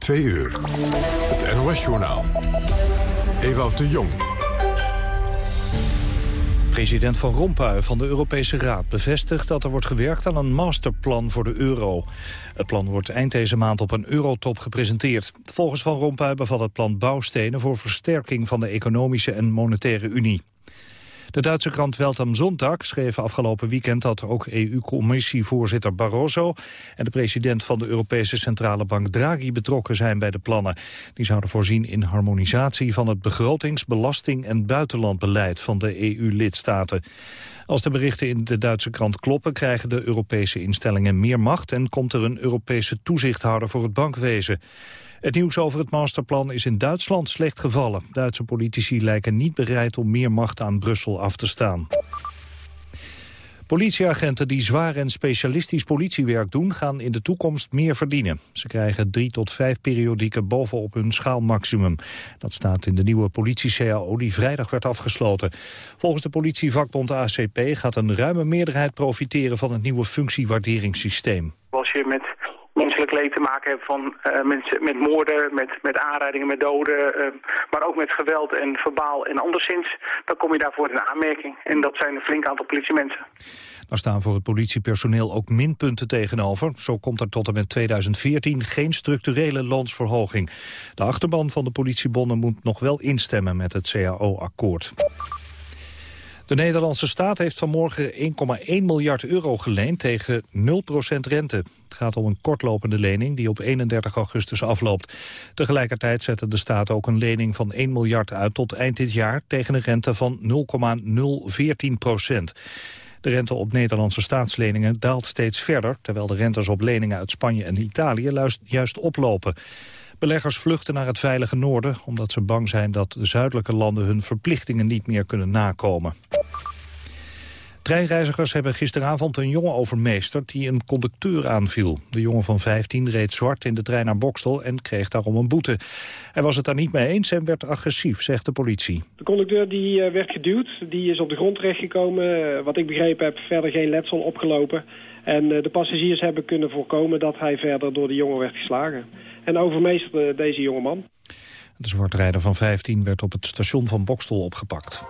Twee uur. Het NOS-journaal. Ewout de Jong. President Van Rompuy van de Europese Raad bevestigt dat er wordt gewerkt aan een masterplan voor de euro. Het plan wordt eind deze maand op een eurotop gepresenteerd. Volgens Van Rompuy bevat het plan bouwstenen voor versterking van de economische en monetaire unie. De Duitse krant Welt am Sonntag schreef afgelopen weekend dat ook EU-commissievoorzitter Barroso en de president van de Europese Centrale Bank Draghi betrokken zijn bij de plannen. Die zouden voorzien in harmonisatie van het begrotings-, belasting- en buitenlandbeleid van de EU-lidstaten. Als de berichten in de Duitse krant kloppen, krijgen de Europese instellingen meer macht en komt er een Europese toezichthouder voor het bankwezen. Het nieuws over het masterplan is in Duitsland slecht gevallen. Duitse politici lijken niet bereid om meer macht aan Brussel af te staan. Politieagenten die zwaar en specialistisch politiewerk doen... gaan in de toekomst meer verdienen. Ze krijgen drie tot vijf periodieken bovenop hun schaalmaximum. Dat staat in de nieuwe politie-CAO die vrijdag werd afgesloten. Volgens de politievakbond ACP gaat een ruime meerderheid profiteren... van het nieuwe functiewaarderingssysteem. Als je met menselijk leed te maken hebt van uh, met, met moorden, met, met aanrijdingen, met doden, uh, maar ook met geweld en verbaal en anderszins, dan kom je daarvoor in aanmerking. En dat zijn een flink aantal politiemensen. Daar staan voor het politiepersoneel ook minpunten tegenover. Zo komt er tot en met 2014 geen structurele loonsverhoging. De achterban van de politiebonden moet nog wel instemmen met het CAO-akkoord. De Nederlandse staat heeft vanmorgen 1,1 miljard euro geleend tegen 0% rente. Het gaat om een kortlopende lening die op 31 augustus afloopt. Tegelijkertijd zette de staat ook een lening van 1 miljard uit tot eind dit jaar... tegen een rente van 0,014 procent. De rente op Nederlandse staatsleningen daalt steeds verder... terwijl de rentes op leningen uit Spanje en Italië juist oplopen. Beleggers vluchten naar het veilige noorden... omdat ze bang zijn dat zuidelijke landen hun verplichtingen niet meer kunnen nakomen. Treinreizigers hebben gisteravond een jongen overmeesterd die een conducteur aanviel. De jongen van 15 reed zwart in de trein naar Bokstel en kreeg daarom een boete. Hij was het daar niet mee eens en werd agressief, zegt de politie. De conducteur die eh, werd geduwd, die is op de grond terechtgekomen. Eh, wat ik begrepen heb, verder geen letsel opgelopen. En eh, de passagiers hebben kunnen voorkomen dat hij verder door de jongen werd geslagen. En overmeesterde deze jongeman. De zwartrijder van 15 werd op het station van Bokstel opgepakt.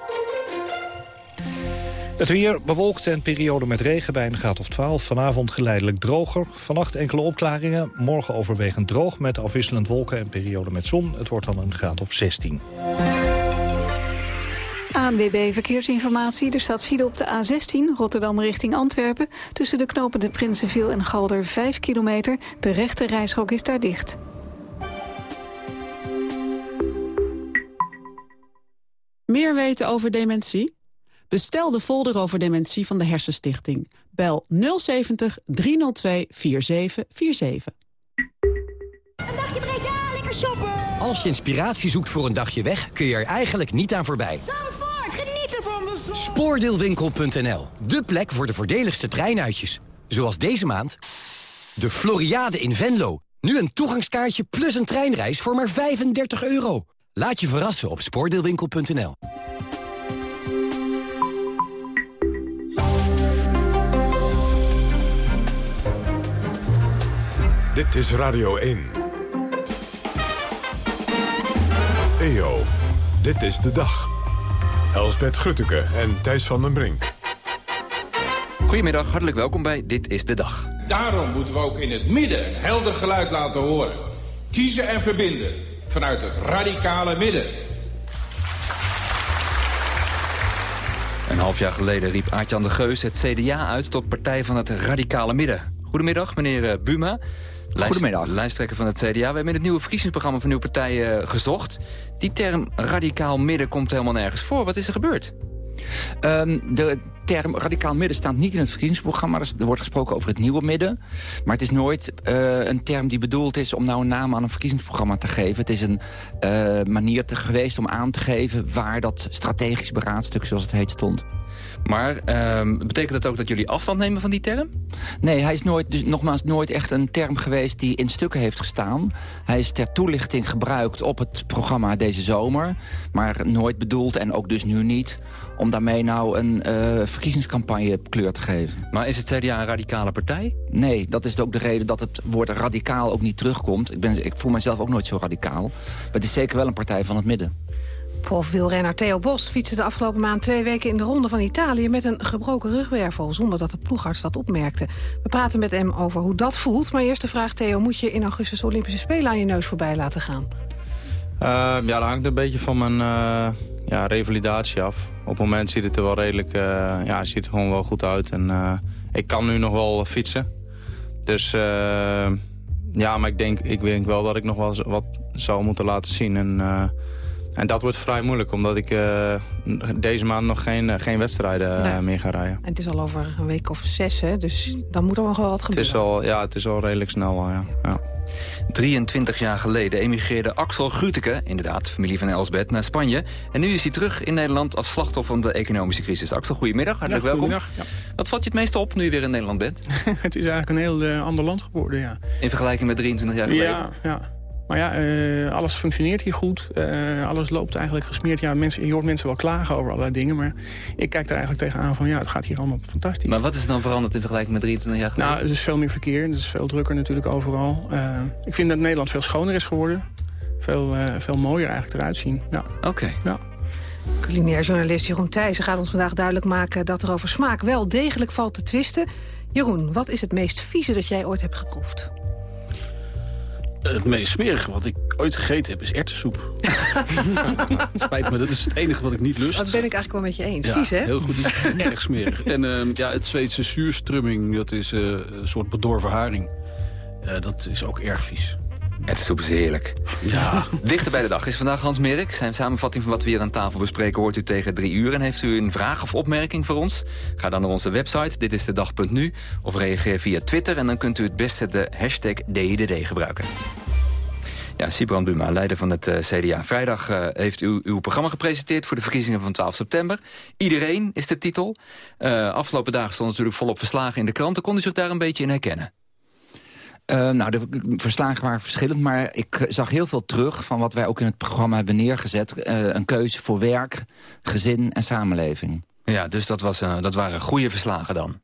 Het weer bewolkt en periode met regen bij een graad of 12. Vanavond geleidelijk droger. Vannacht enkele opklaringen. Morgen overwegend droog met afwisselend wolken en periode met zon. Het wordt dan een graad of 16. ANWB Verkeersinformatie. Er staat file op de A16 Rotterdam richting Antwerpen... tussen de knopende Prinsenviel en Galder 5 kilometer. De rechte reishok is daar dicht. Meer weten over dementie? Bestel de folder over dementie van de Hersenstichting. Bel 070 302 4747. Een dagje Breda, lekker shoppen! Als je inspiratie zoekt voor een dagje weg, kun je er eigenlijk niet aan voorbij. Zandvoort, Spoordeelwinkel.nl, de plek voor de voordeligste treinuitjes. Zoals deze maand de Floriade in Venlo. Nu een toegangskaartje plus een treinreis voor maar 35 euro. Laat je verrassen op spoordeelwinkel.nl. Dit is Radio 1. EO, dit is de dag. Elsbeth Grutteke en Thijs van den Brink. Goedemiddag, hartelijk welkom bij Dit is de Dag. Daarom moeten we ook in het midden een helder geluid laten horen. Kiezen en verbinden vanuit het radicale midden. Een half jaar geleden riep Aartjan de Geus het CDA uit tot partij van het radicale midden. Goedemiddag, meneer eh, Buma. Goedemiddag. Lijsttrekker van het CDA. We hebben in het nieuwe verkiezingsprogramma van uw partij uh, gezocht. Die term radicaal midden komt helemaal nergens voor. Wat is er gebeurd? Um, de term radicaal midden staat niet in het verkiezingsprogramma. Er wordt gesproken over het nieuwe midden. Maar het is nooit uh, een term die bedoeld is om nou een naam aan een verkiezingsprogramma te geven. Het is een uh, manier te, geweest om aan te geven waar dat strategisch beraadstuk, zoals het heet, stond. Maar ehm, betekent dat ook dat jullie afstand nemen van die term? Nee, hij is nooit, dus nogmaals nooit echt een term geweest die in stukken heeft gestaan. Hij is ter toelichting gebruikt op het programma deze zomer. Maar nooit bedoeld, en ook dus nu niet, om daarmee nou een uh, verkiezingscampagne kleur te geven. Maar is het CDA een radicale partij? Nee, dat is ook de reden dat het woord radicaal ook niet terugkomt. Ik, ben, ik voel mezelf ook nooit zo radicaal. Maar het is zeker wel een partij van het midden. Prof-wielrenner Theo Bos fietste de afgelopen maand twee weken in de ronde van Italië met een gebroken rugwervel, zonder dat de ploegarts dat opmerkte. We praten met hem over hoe dat voelt, maar eerst de vraag Theo, moet je in augustus de Olympische Spelen aan je neus voorbij laten gaan? Uh, ja, dat hangt een beetje van mijn uh, ja, revalidatie af. Op het moment ziet het er wel redelijk, uh, ja, ziet er gewoon wel goed uit. En ik kan nu nog wel fietsen. Dus ja, maar ik denk, ik denk wel dat ik nog wel wat zou moeten laten zien. En en dat wordt vrij moeilijk, omdat ik uh, deze maand nog geen, eh, geen wedstrijden uh, meer ga rijden. En het is al over een week of zes, hè? dus dan moet er nog wel wat gebeuren. Het is al, ja, het is al redelijk snel, ja. ja. 23 jaar geleden emigreerde Axel Gruteke, inderdaad, familie van Elsbeth, naar Spanje. En nu is hij terug in Nederland als slachtoffer van de economische crisis. Axel, goedemiddag, hartelijk ja, welkom. Ja. Wat valt je het meest op nu je weer in Nederland bent? het is eigenlijk een heel ander land geworden, ja. In vergelijking met 23 jaar geleden? Ja, ja. Maar ja, uh, alles functioneert hier goed. Uh, alles loopt eigenlijk gesmeerd. Ja, mensen, je hoort mensen wel klagen over allerlei dingen. Maar ik kijk er eigenlijk tegenaan van ja, het gaat hier allemaal fantastisch. Maar wat is dan veranderd in vergelijking met 23 jaar geleden? Nou, er is veel meer verkeer. Het is veel drukker natuurlijk overal. Uh, ik vind dat Nederland veel schoner is geworden. Veel, veel mooier eigenlijk eruit zien. Ja. Oké. Ja. Culinair journalist Jeroen Thijssen gaat ons vandaag duidelijk maken... dat er over smaak wel degelijk valt te twisten. Jeroen, wat is het meest vieze dat jij ooit hebt geproefd? Het meest smerige wat ik ooit gegeten heb is ertessoep. spijt me, dat is het enige wat ik niet lust. Dat ben ik eigenlijk wel met je eens. Vies, hè? heel goed. Het is erg smerig. En uh, ja, het Zweedse zuurstrumming, dat is uh, een soort bedorven haring. Uh, dat is ook erg vies. Ertessoep is heerlijk. Ja. Dichter bij de dag is vandaag Hans Merk. Zijn samenvatting van wat we hier aan tafel bespreken hoort u tegen drie uur. En heeft u een vraag of opmerking voor ons? Ga dan naar onze website, dit is de dag.nu. Of reageer via Twitter en dan kunt u het beste de hashtag DIDD gebruiken. Ja, Sibrand Buma, leider van het uh, eh, CDA. Vrijdag uh, heeft u uw programma gepresenteerd voor de verkiezingen van 12 september. Iedereen is de titel. Uh, afgelopen dagen stond natuurlijk volop verslagen in de kranten. Kon u zich daar een beetje in herkennen? Uh, nou, de verslagen waren verschillend, maar ik zag heel veel terug... van wat wij ook in het programma hebben neergezet. Uh, een keuze voor werk, gezin en samenleving. Ja, dus dat, was, uh, dat waren goede verslagen dan?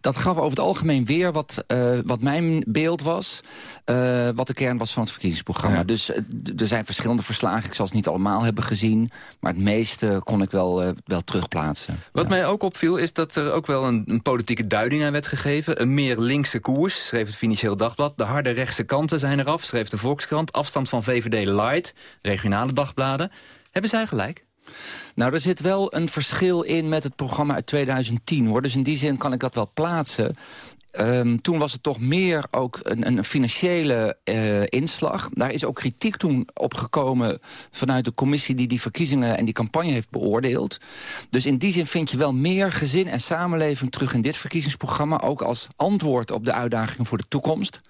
Dat gaf over het algemeen weer wat, uh, wat mijn beeld was. Uh, wat de kern was van het verkiezingsprogramma. Ja. Dus uh, er zijn verschillende verslagen. Ik zal ze niet allemaal hebben gezien. Maar het meeste kon ik wel, wel terugplaatsen. Wat ja. mij ook opviel is dat er ook wel een, een, politieke duiding aan werd gegeven. Een meer linkse koers, schreef het Financieel Dagblad. De harde rechtse kanten zijn eraf, schreef de Volkskrant. Afstand van VVD Light, regionale dagbladen. Hebben zij gelijk? Nou, er zit wel een verschil in met het programma uit 2010. hoor. Dus in die zin kan ik dat wel plaatsen. Um, toen was het toch meer ook een, een financiële uh, inslag. Daar is ook kritiek toen opgekomen vanuit de commissie... die die verkiezingen en die campagne heeft beoordeeld. Dus in die zin vind je wel meer gezin en samenleving terug in dit verkiezingsprogramma... ook als antwoord op de uitdagingen voor de toekomst...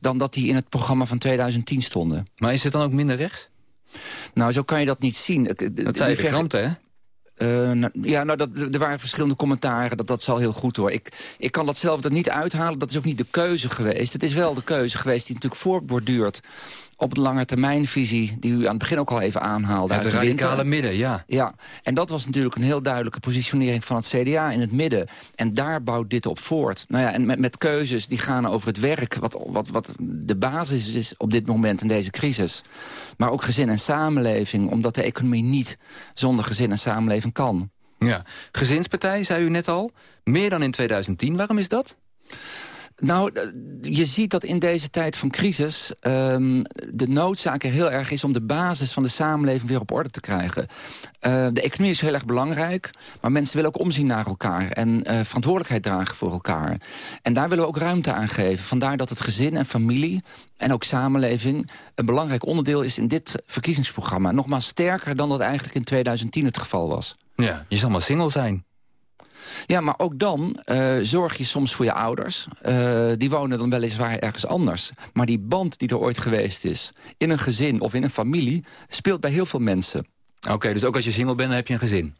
dan dat die in het programma van 2010 stonden. Maar is het dan ook minder rechts? Nou, zo kan je dat niet zien. Dat zei de kranten, hè? Uh, nou, ja, nou, dat, er waren verschillende commentaren. Dat, dat zal heel goed hoor. Ik, ik kan dat zelf er niet uithalen. Dat is ook niet de keuze geweest. Het is wel de keuze geweest die natuurlijk voortborduurt op de lange termijnvisie... die u aan het begin ook al even aanhaalde. Het radicale midden, ja. Ja, en dat was natuurlijk een heel duidelijke positionering van het CDA in het midden. En daar bouwt dit op voort. Nou ja, en met, met keuzes die gaan over het werk... Wat, wat, wat de basis is op dit moment in deze crisis. Maar ook gezin en samenleving, omdat de economie niet zonder gezin en samenleving kan. Ja, gezinspartij, zei u net al. Meer dan in 2010. Waarom is dat? Nou, je ziet dat in deze tijd van crisis... Um, de noodzaak er heel erg is om de basis van de samenleving weer op orde te krijgen. Uh, de economie is heel erg belangrijk, maar mensen willen ook omzien naar elkaar... en uh, verantwoordelijkheid dragen voor elkaar. En daar willen we ook ruimte aan geven. Vandaar dat het gezin en familie en ook samenleving... een belangrijk onderdeel is in dit verkiezingsprogramma. Nogmaals sterker dan dat eigenlijk in 2010 het geval was. Ja, je zal maar single zijn. Ja, maar ook dan uh, zorg je soms voor je ouders. Uh, die wonen dan weliswaar ergens anders. Maar die band die er ooit geweest is... in een gezin of in een familie... speelt bij heel veel mensen. Oké, okay, dus ook als je single bent, dan heb je een gezin?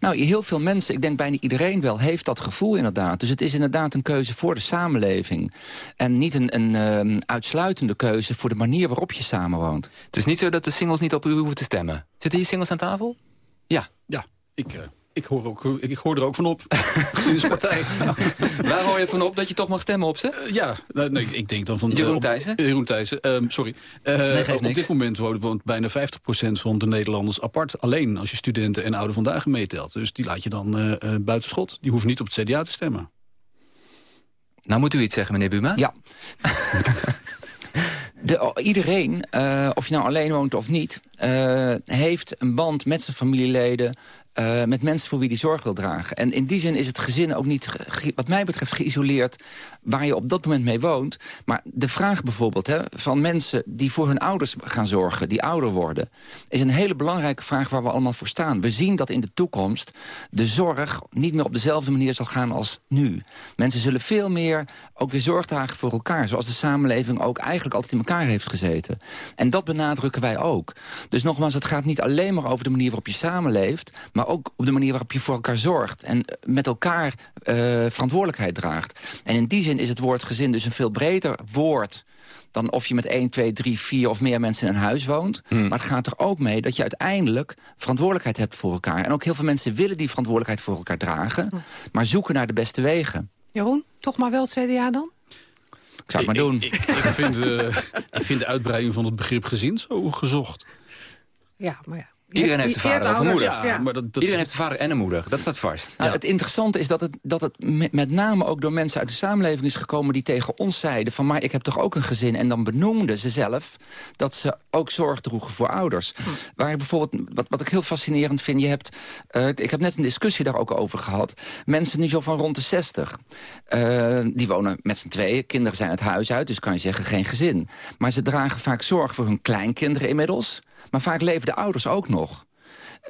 Nou, heel veel mensen, ik denk bijna iedereen wel, heeft dat gevoel inderdaad. Dus het is inderdaad een keuze voor de samenleving. En niet een, een ehm, uitsluitende keuze voor de manier waarop je samenwoont. Het is niet zo dat de singles niet op u hoeven te stemmen. Zitten hier singles aan tafel? Ja. Ja, ik... Uh... Ik hoor, ook, ik hoor er ook van op, partij. Waar hoor je van op dat je toch mag stemmen op ze? Uh, ja, nou, nee, ik denk dan van... Jeroen Thijssen? Uh, Jeroen Thijssen, uh, sorry. Nee, op dit moment woont, woont bijna 50% van de Nederlanders apart. Alleen als je studenten en oude vandaag meetelt. Dus die laat je dan buitenschot. Die hoeven niet op het CDA te stemmen. Nou moet u iets zeggen, meneer Buma. Ja. De, iedereen, uh, of je nou alleen woont of niet... Uh, heeft een band met zijn familieleden... Uh, met mensen voor wie die zorg wil dragen. En in die zin is het gezin ook niet, wat mij betreft, geïsoleerd... waar je op dat moment mee woont. Maar de vraag bijvoorbeeld hè, van mensen die voor hun ouders gaan zorgen... die ouder worden, is een hele belangrijke vraag waar we allemaal voor staan. We zien dat in de toekomst de zorg niet meer op dezelfde manier zal gaan als nu. Mensen zullen veel meer ook weer zorg dragen voor elkaar... zoals de samenleving ook eigenlijk altijd in elkaar heeft gezeten. En dat benadrukken wij ook. Dus nogmaals, het gaat niet alleen maar over de manier waarop je samenleeft... maar maar ook op de manier waarop je voor elkaar zorgt... en met elkaar uh, verantwoordelijkheid draagt. En in die zin is het woord gezin dus een veel breder woord dan of je met 1, 2, 3, 4 of meer mensen in een huis woont. Hmm. Maar het gaat er ook mee dat je uiteindelijk verantwoordelijkheid hebt voor elkaar. En ook heel veel mensen willen die verantwoordelijkheid voor elkaar dragen... Hmm. maar zoeken naar de beste wegen. Jeroen, toch maar wel het CDA dan? Ik zou het maar doen. Ik, ik, ik, vind, uh, ik vind de uitbreiding van het begrip gezin zo gezocht. Ja, maar ja. Iedereen heeft een vader of een moeder. Ja, maar dat, dat Iedereen heeft een vader en een moeder. Dat staat vast. Nou, Het interessante is dat het, dat het met name ook door mensen uit de samenleving is gekomen... die tegen ons zeiden van, maar ik heb toch ook een gezin. En dan benoemden ze zelf dat ze ook zorg droegen voor ouders. Hm. Waar ik bijvoorbeeld, wat, wat ik heel fascinerend vind... Je hebt, uh, ik heb net een discussie daar ook over gehad. Mensen nu zo van rond de 60. Uh, die wonen met z'n tweeën. Kinderen zijn het huis uit, dus kan je zeggen geen gezin. Maar ze dragen vaak zorg voor hun kleinkinderen inmiddels... Maar vaak leven de ouders ook nog.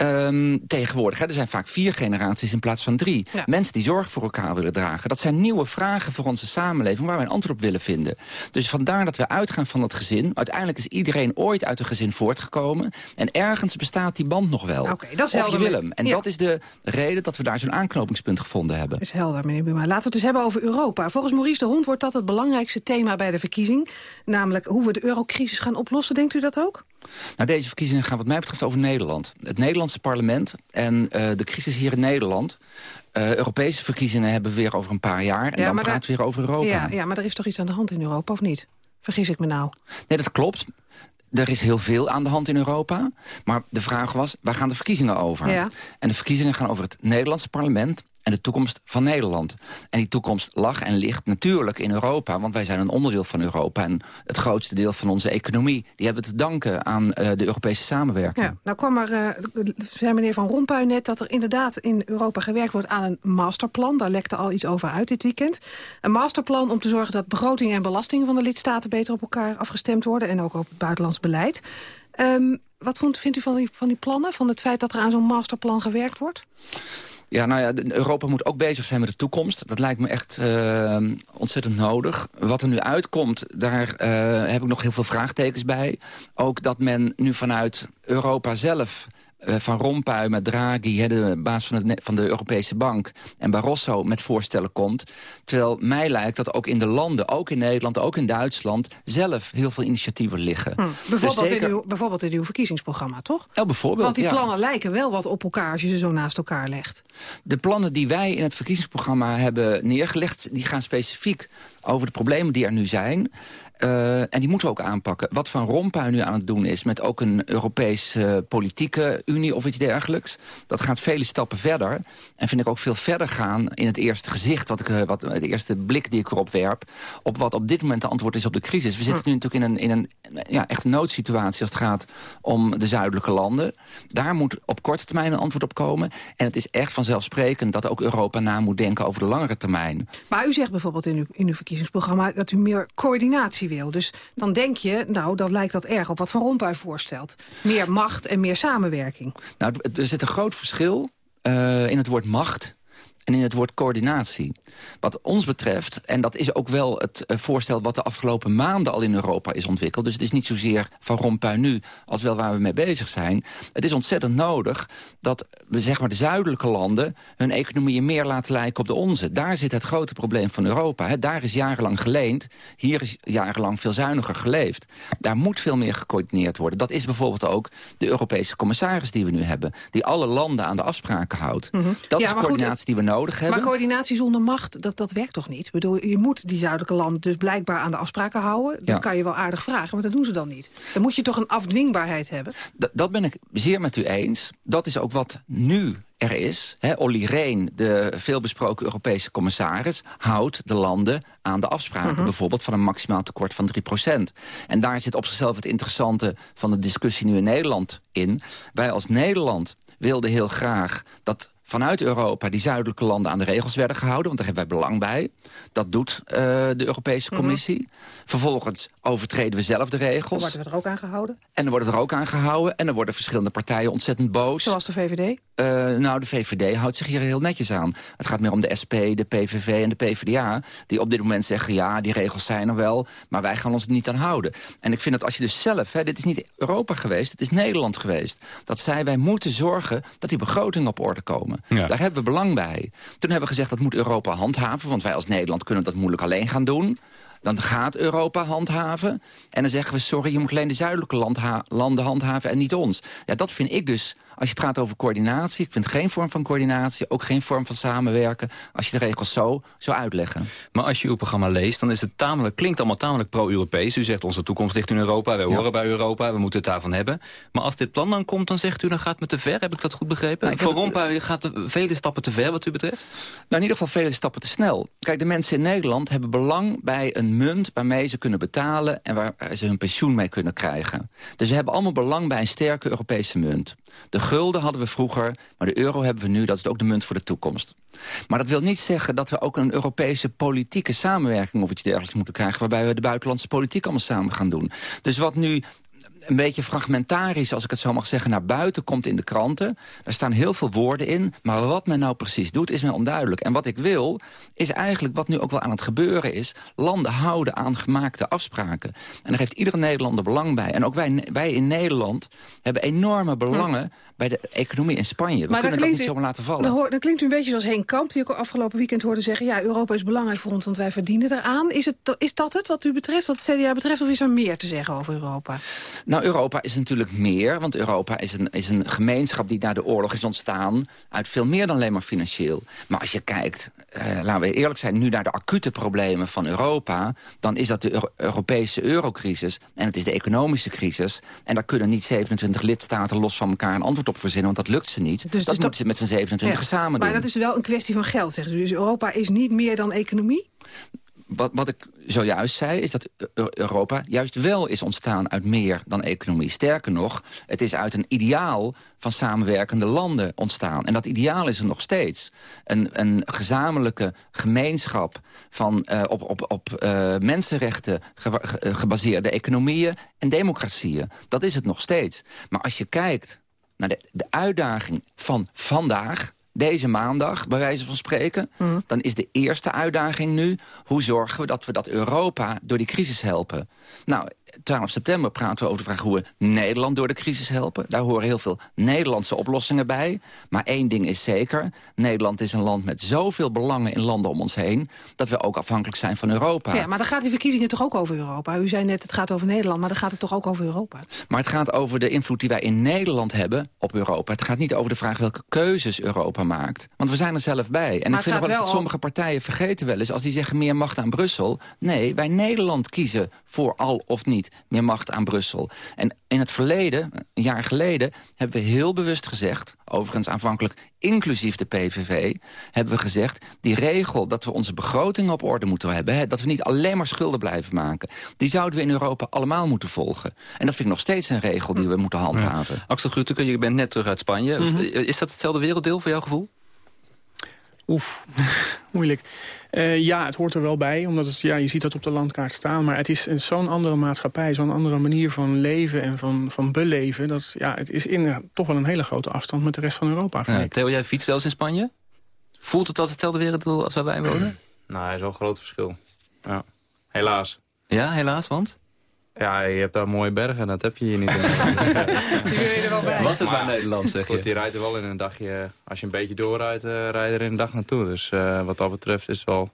Um, tegenwoordig. Hè. Er zijn vaak vier generaties in plaats van drie. Ja. Mensen die zorg voor elkaar willen dragen. Dat zijn nieuwe vragen voor onze samenleving waar we een antwoord op willen vinden. Dus vandaar dat we uitgaan van het gezin. Uiteindelijk is iedereen ooit uit een gezin voortgekomen. En ergens bestaat die band nog wel. Okay, dat is of helder. je wil hem. En ja. dat is de reden dat we daar zo'n aanknopingspunt gevonden hebben. Dat is helder, meneer Buma. Laten we het eens hebben over Europa. Volgens Maurice de Hond wordt dat het belangrijkste thema bij de verkiezing. Namelijk hoe we de eurocrisis gaan oplossen. Denkt u dat ook? Nou, deze verkiezingen gaan wat mij betreft over Nederland. Het Nederlandse parlement en uh, de crisis hier in Nederland... Uh, Europese verkiezingen hebben we weer over een paar jaar. En ja, dan praten we weer over Europa. Ja, ja, maar er is toch iets aan de hand in Europa, of niet? Vergis ik me nou? Nee, dat klopt. Er is heel veel aan de hand in Europa. Maar de vraag was, waar gaan de verkiezingen over? Ja. En de verkiezingen gaan over het Nederlandse parlement en de toekomst van Nederland. En die toekomst lag en ligt natuurlijk in Europa... want wij zijn een onderdeel van Europa... en het grootste deel van onze economie... die hebben te danken aan uh, de Europese samenwerking. Ja, nou kwam er, uh, zei meneer Van Rompuy net... dat er inderdaad in Europa gewerkt wordt aan een masterplan. Daar lekte al iets over uit dit weekend. Een masterplan om te zorgen dat begrotingen en belastingen... van de lidstaten beter op elkaar afgestemd worden... en ook op het buitenlands beleid. Um, wat vindt u van die, van die plannen? Van het feit dat er aan zo'n masterplan gewerkt wordt? Ja, nou ja, Europa moet ook bezig zijn met de toekomst. Dat lijkt me echt uh, ontzettend nodig. Wat er nu uitkomt, daar uh, heb ik nog heel veel vraagtekens bij. Ook dat men nu vanuit Europa zelf Van Rompuy met Draghi, de baas van, het, van de Europese Bank... en Barroso met voorstellen komt. Terwijl mij lijkt dat ook in de landen, ook in Nederland, ook in Duitsland... zelf heel veel initiatieven liggen. Hm. Bijvoorbeeld, dus zeker... in uw, bijvoorbeeld in uw verkiezingsprogramma, toch? Ja, bijvoorbeeld, Want die ja. plannen lijken wel wat op elkaar als je ze zo naast elkaar legt. De plannen die wij in het verkiezingsprogramma hebben neergelegd... die gaan specifiek over de problemen die er nu zijn... Uh, en die moeten we ook aanpakken. Wat Van Rompuy nu aan het doen is met ook een Europese uh, politieke unie of iets dergelijks. Dat gaat vele stappen verder. En vind ik ook veel verder gaan in het eerste gezicht, wat ik, uh, wat, de eerste blik die ik erop werp. Op wat op dit moment de antwoord is op de crisis. We zitten nu natuurlijk in een, in een ja, echt noodsituatie als het gaat om de zuidelijke landen. Daar moet op korte termijn een antwoord op komen. En het is echt vanzelfsprekend dat ook Europa na moet denken over de langere termijn. Maar u zegt bijvoorbeeld in uw, in uw verkiezingsprogramma dat u meer coördinatie Dus dan denk je, nou, dat lijkt dat erg op wat Van Rompuy voorstelt. Meer macht en meer samenwerking. Nou, er zit een groot verschil uh, in het woord macht en in het woord coördinatie. Wat ons betreft, en dat is ook wel het eh, voorstel... wat de afgelopen maanden al in Europa is ontwikkeld... dus het is niet zozeer van Rompuy nu als wel waar we mee bezig zijn. Het is ontzettend nodig dat we zeg maar, de zuidelijke landen... hun economieën meer laten lijken op de onze. Daar zit het grote probleem van Europa. Hè. Daar is jarenlang geleend, hier is jarenlang veel zuiniger geleefd. Daar moet veel meer gecoördineerd worden. Dat is bijvoorbeeld ook de Europese commissaris die we nu hebben... die alle landen aan de afspraken houdt. Mhm. Dat Ja, is goed, coördinatie die we nodig hebben. Maar coördinatie zonder macht, dat, dat werkt toch niet? Ik bedoel, je moet die zuidelijke landen dus blijkbaar aan de afspraken houden. Dat Ja. kan je wel aardig vragen, maar dat doen ze dan niet. Dan moet je toch een afdwingbaarheid hebben? D- dat ben ik zeer met u eens. Dat is ook wat nu er is. Hè, Olly Rehn, de veelbesproken Europese commissaris... houdt de landen aan de afspraken. Mhm. Bijvoorbeeld van een maximaal tekort van 3% En daar zit op zichzelf het interessante van de discussie nu in Nederland in. Wij als Nederland wilden heel graag dat vanuit Europa die zuidelijke landen aan de regels werden gehouden. Want daar hebben wij belang bij. Dat doet eh, de Europese Mhm. Commissie. Vervolgens overtreden we zelf de Dan regels. worden we er ook aan gehouden. En dan worden we er ook aan gehouden. En dan worden verschillende partijen ontzettend boos. Zoals de VVD. Eh, nou, de VVD houdt zich hier heel netjes aan. Het gaat meer om de SP, de PVV en de PvdA... die op dit moment zeggen, ja, die regels zijn er wel... maar wij gaan ons er niet aan houden. En ik vind dat als je dus zelf... Hè, dit is niet Europa geweest, het is Nederland geweest... dat zei, wij moeten zorgen dat die begrotingen op orde komen. Ja. Daar hebben we belang bij. Toen hebben we gezegd, dat moet Europa handhaven... want wij als Nederland kunnen dat moeilijk alleen gaan doen... Dan gaat Europa handhaven. En dan zeggen we, sorry, je moet alleen de zuidelijke landen handhaven en niet ons. Ja, dat vind ik dus, als je praat over coördinatie... ik vind geen vorm van coördinatie, ook geen vorm van samenwerken... als je de regels zo zou uitleggen. Maar als je uw programma leest, dan is het tamelijk, klinkt allemaal tamelijk pro-Europees. U zegt, onze toekomst ligt in Europa, wij Ja. horen bij Europa, we moeten het daarvan hebben. Maar als dit plan dan komt, dan zegt u, dan gaat het me te ver. Heb ik dat goed begrepen? Nou, Voor heb- Rompuy gaat vele stappen te ver, wat u betreft? Nou, in ieder geval vele stappen te snel. Kijk, de mensen in Nederland hebben belang bij een munt... waarmee ze kunnen betalen en waar ze hun pensioen mee kunnen krijgen. Dus we hebben allemaal belang bij een sterke Europese munt. De gulden hadden we vroeger, maar de euro hebben we nu. Dat is ook de munt voor de toekomst. Maar dat wil niet zeggen dat we ook een Europese politieke samenwerking... of iets dergelijks moeten krijgen... waarbij we de buitenlandse politiek allemaal samen gaan doen. Dus wat nu een beetje fragmentarisch, als ik het zo mag zeggen, naar buiten komt in de kranten. Daar staan heel veel woorden in, maar wat men nou precies doet is mij onduidelijk. En wat ik wil, is eigenlijk wat nu ook wel aan het gebeuren is... landen houden aan gemaakte afspraken. En daar heeft iedere Nederlander belang bij. En ook wij, wij in Nederland hebben enorme belangen bij de economie in Spanje. We kunnen dat niet zomaar laten vallen. Dan klinkt u een beetje zoals Henk Kamp, die ik afgelopen weekend hoorde zeggen... ja, Europa is belangrijk voor ons, want wij verdienen eraan. Is, het, is dat het wat u betreft, wat het CDA betreft... of is er meer te zeggen over Europa? Nou, Europa is natuurlijk meer, want Europa is een, is een gemeenschap die na de oorlog is ontstaan uit veel meer dan alleen maar financieel. Maar als je kijkt, eh, laten we eerlijk zijn, nu naar de acute problemen van Europa, dan is dat de Euro- Europese eurocrisis en het is de economische crisis. En daar kunnen niet 27 lidstaten los van elkaar een antwoord op verzinnen, want dat lukt ze niet. Dus dat moeten ze met z'n 27 Ja, samen maar doen. dat is wel een kwestie van geld, zegt u. Dus Europa is niet meer dan economie? Wat, wat ik zojuist zei, is dat Eu- Europa juist wel is ontstaan uit meer dan economie. Sterker nog, het is uit een ideaal van samenwerkende landen ontstaan. En dat ideaal is er nog steeds. Een, een gezamenlijke gemeenschap van eh, op, op, op eh, mensenrechten ge- ge- gebaseerde economieën en democratieën. Dat is het nog steeds. Maar als je kijkt naar de, de uitdaging van vandaag deze maandag, bij wijze van spreken... dan is de eerste uitdaging nu... hoe zorgen we dat we dat Europa door die crisis helpen? Nou, 12 september praten we over de vraag hoe we Nederland door de crisis helpen. Daar horen heel veel Nederlandse oplossingen bij. Maar één ding is zeker. Nederland is een land met zoveel belangen in landen om ons heen... dat we ook afhankelijk zijn van Europa. Ja, maar dan gaat die verkiezingen toch ook over Europa? U zei net, het gaat over Nederland, maar dan gaat het toch ook over Europa? Maar het gaat over de invloed die wij in Nederland hebben op Europa. Het gaat niet over de vraag welke keuzes Europa maakt. Want we zijn er zelf bij. En Maar ik vind wel dat sommige partijen vergeten wel eens... als die zeggen meer macht aan Brussel. Nee, wij Nederland kiezen voor al of niet meer macht aan Brussel. En in het verleden, een jaar geleden, hebben we heel bewust gezegd... overigens aanvankelijk inclusief de PVV, hebben we gezegd... die regel dat we onze begroting op orde moeten hebben... Hè, dat we niet alleen maar schulden blijven maken... die zouden we in Europa allemaal moeten volgen. En dat vind ik nog steeds een regel die we moeten handhaven. Axel Gruteke, je bent net terug uit Spanje. Mhm. Is dat hetzelfde werelddeel voor jouw gevoel? Oef, moeilijk. Eh, ja, het hoort er wel bij, omdat het, ja, je ziet dat op de landkaart staan. Maar het is een- zo'n andere maatschappij, zo'n andere manier van leven en van, van beleven. Dat, ja, het is in, toch wel een hele grote afstand met de rest van Europa. Ja. Theo, jij fietst wel eens in Spanje? Voelt het als hetzelfde wereld als waar wij wonen? nou, er is wel een groot verschil. Ja. Helaas. Ja, helaas, want? Ja, je hebt daar mooie bergen, dat heb je hier niet. in Was het maar Nederland, zeg je? Goed, die rijdt er wel in een dagje. Als je een beetje doorrijdt, uh, rij je er in een dag naartoe. Dus uh, wat dat betreft is het wel...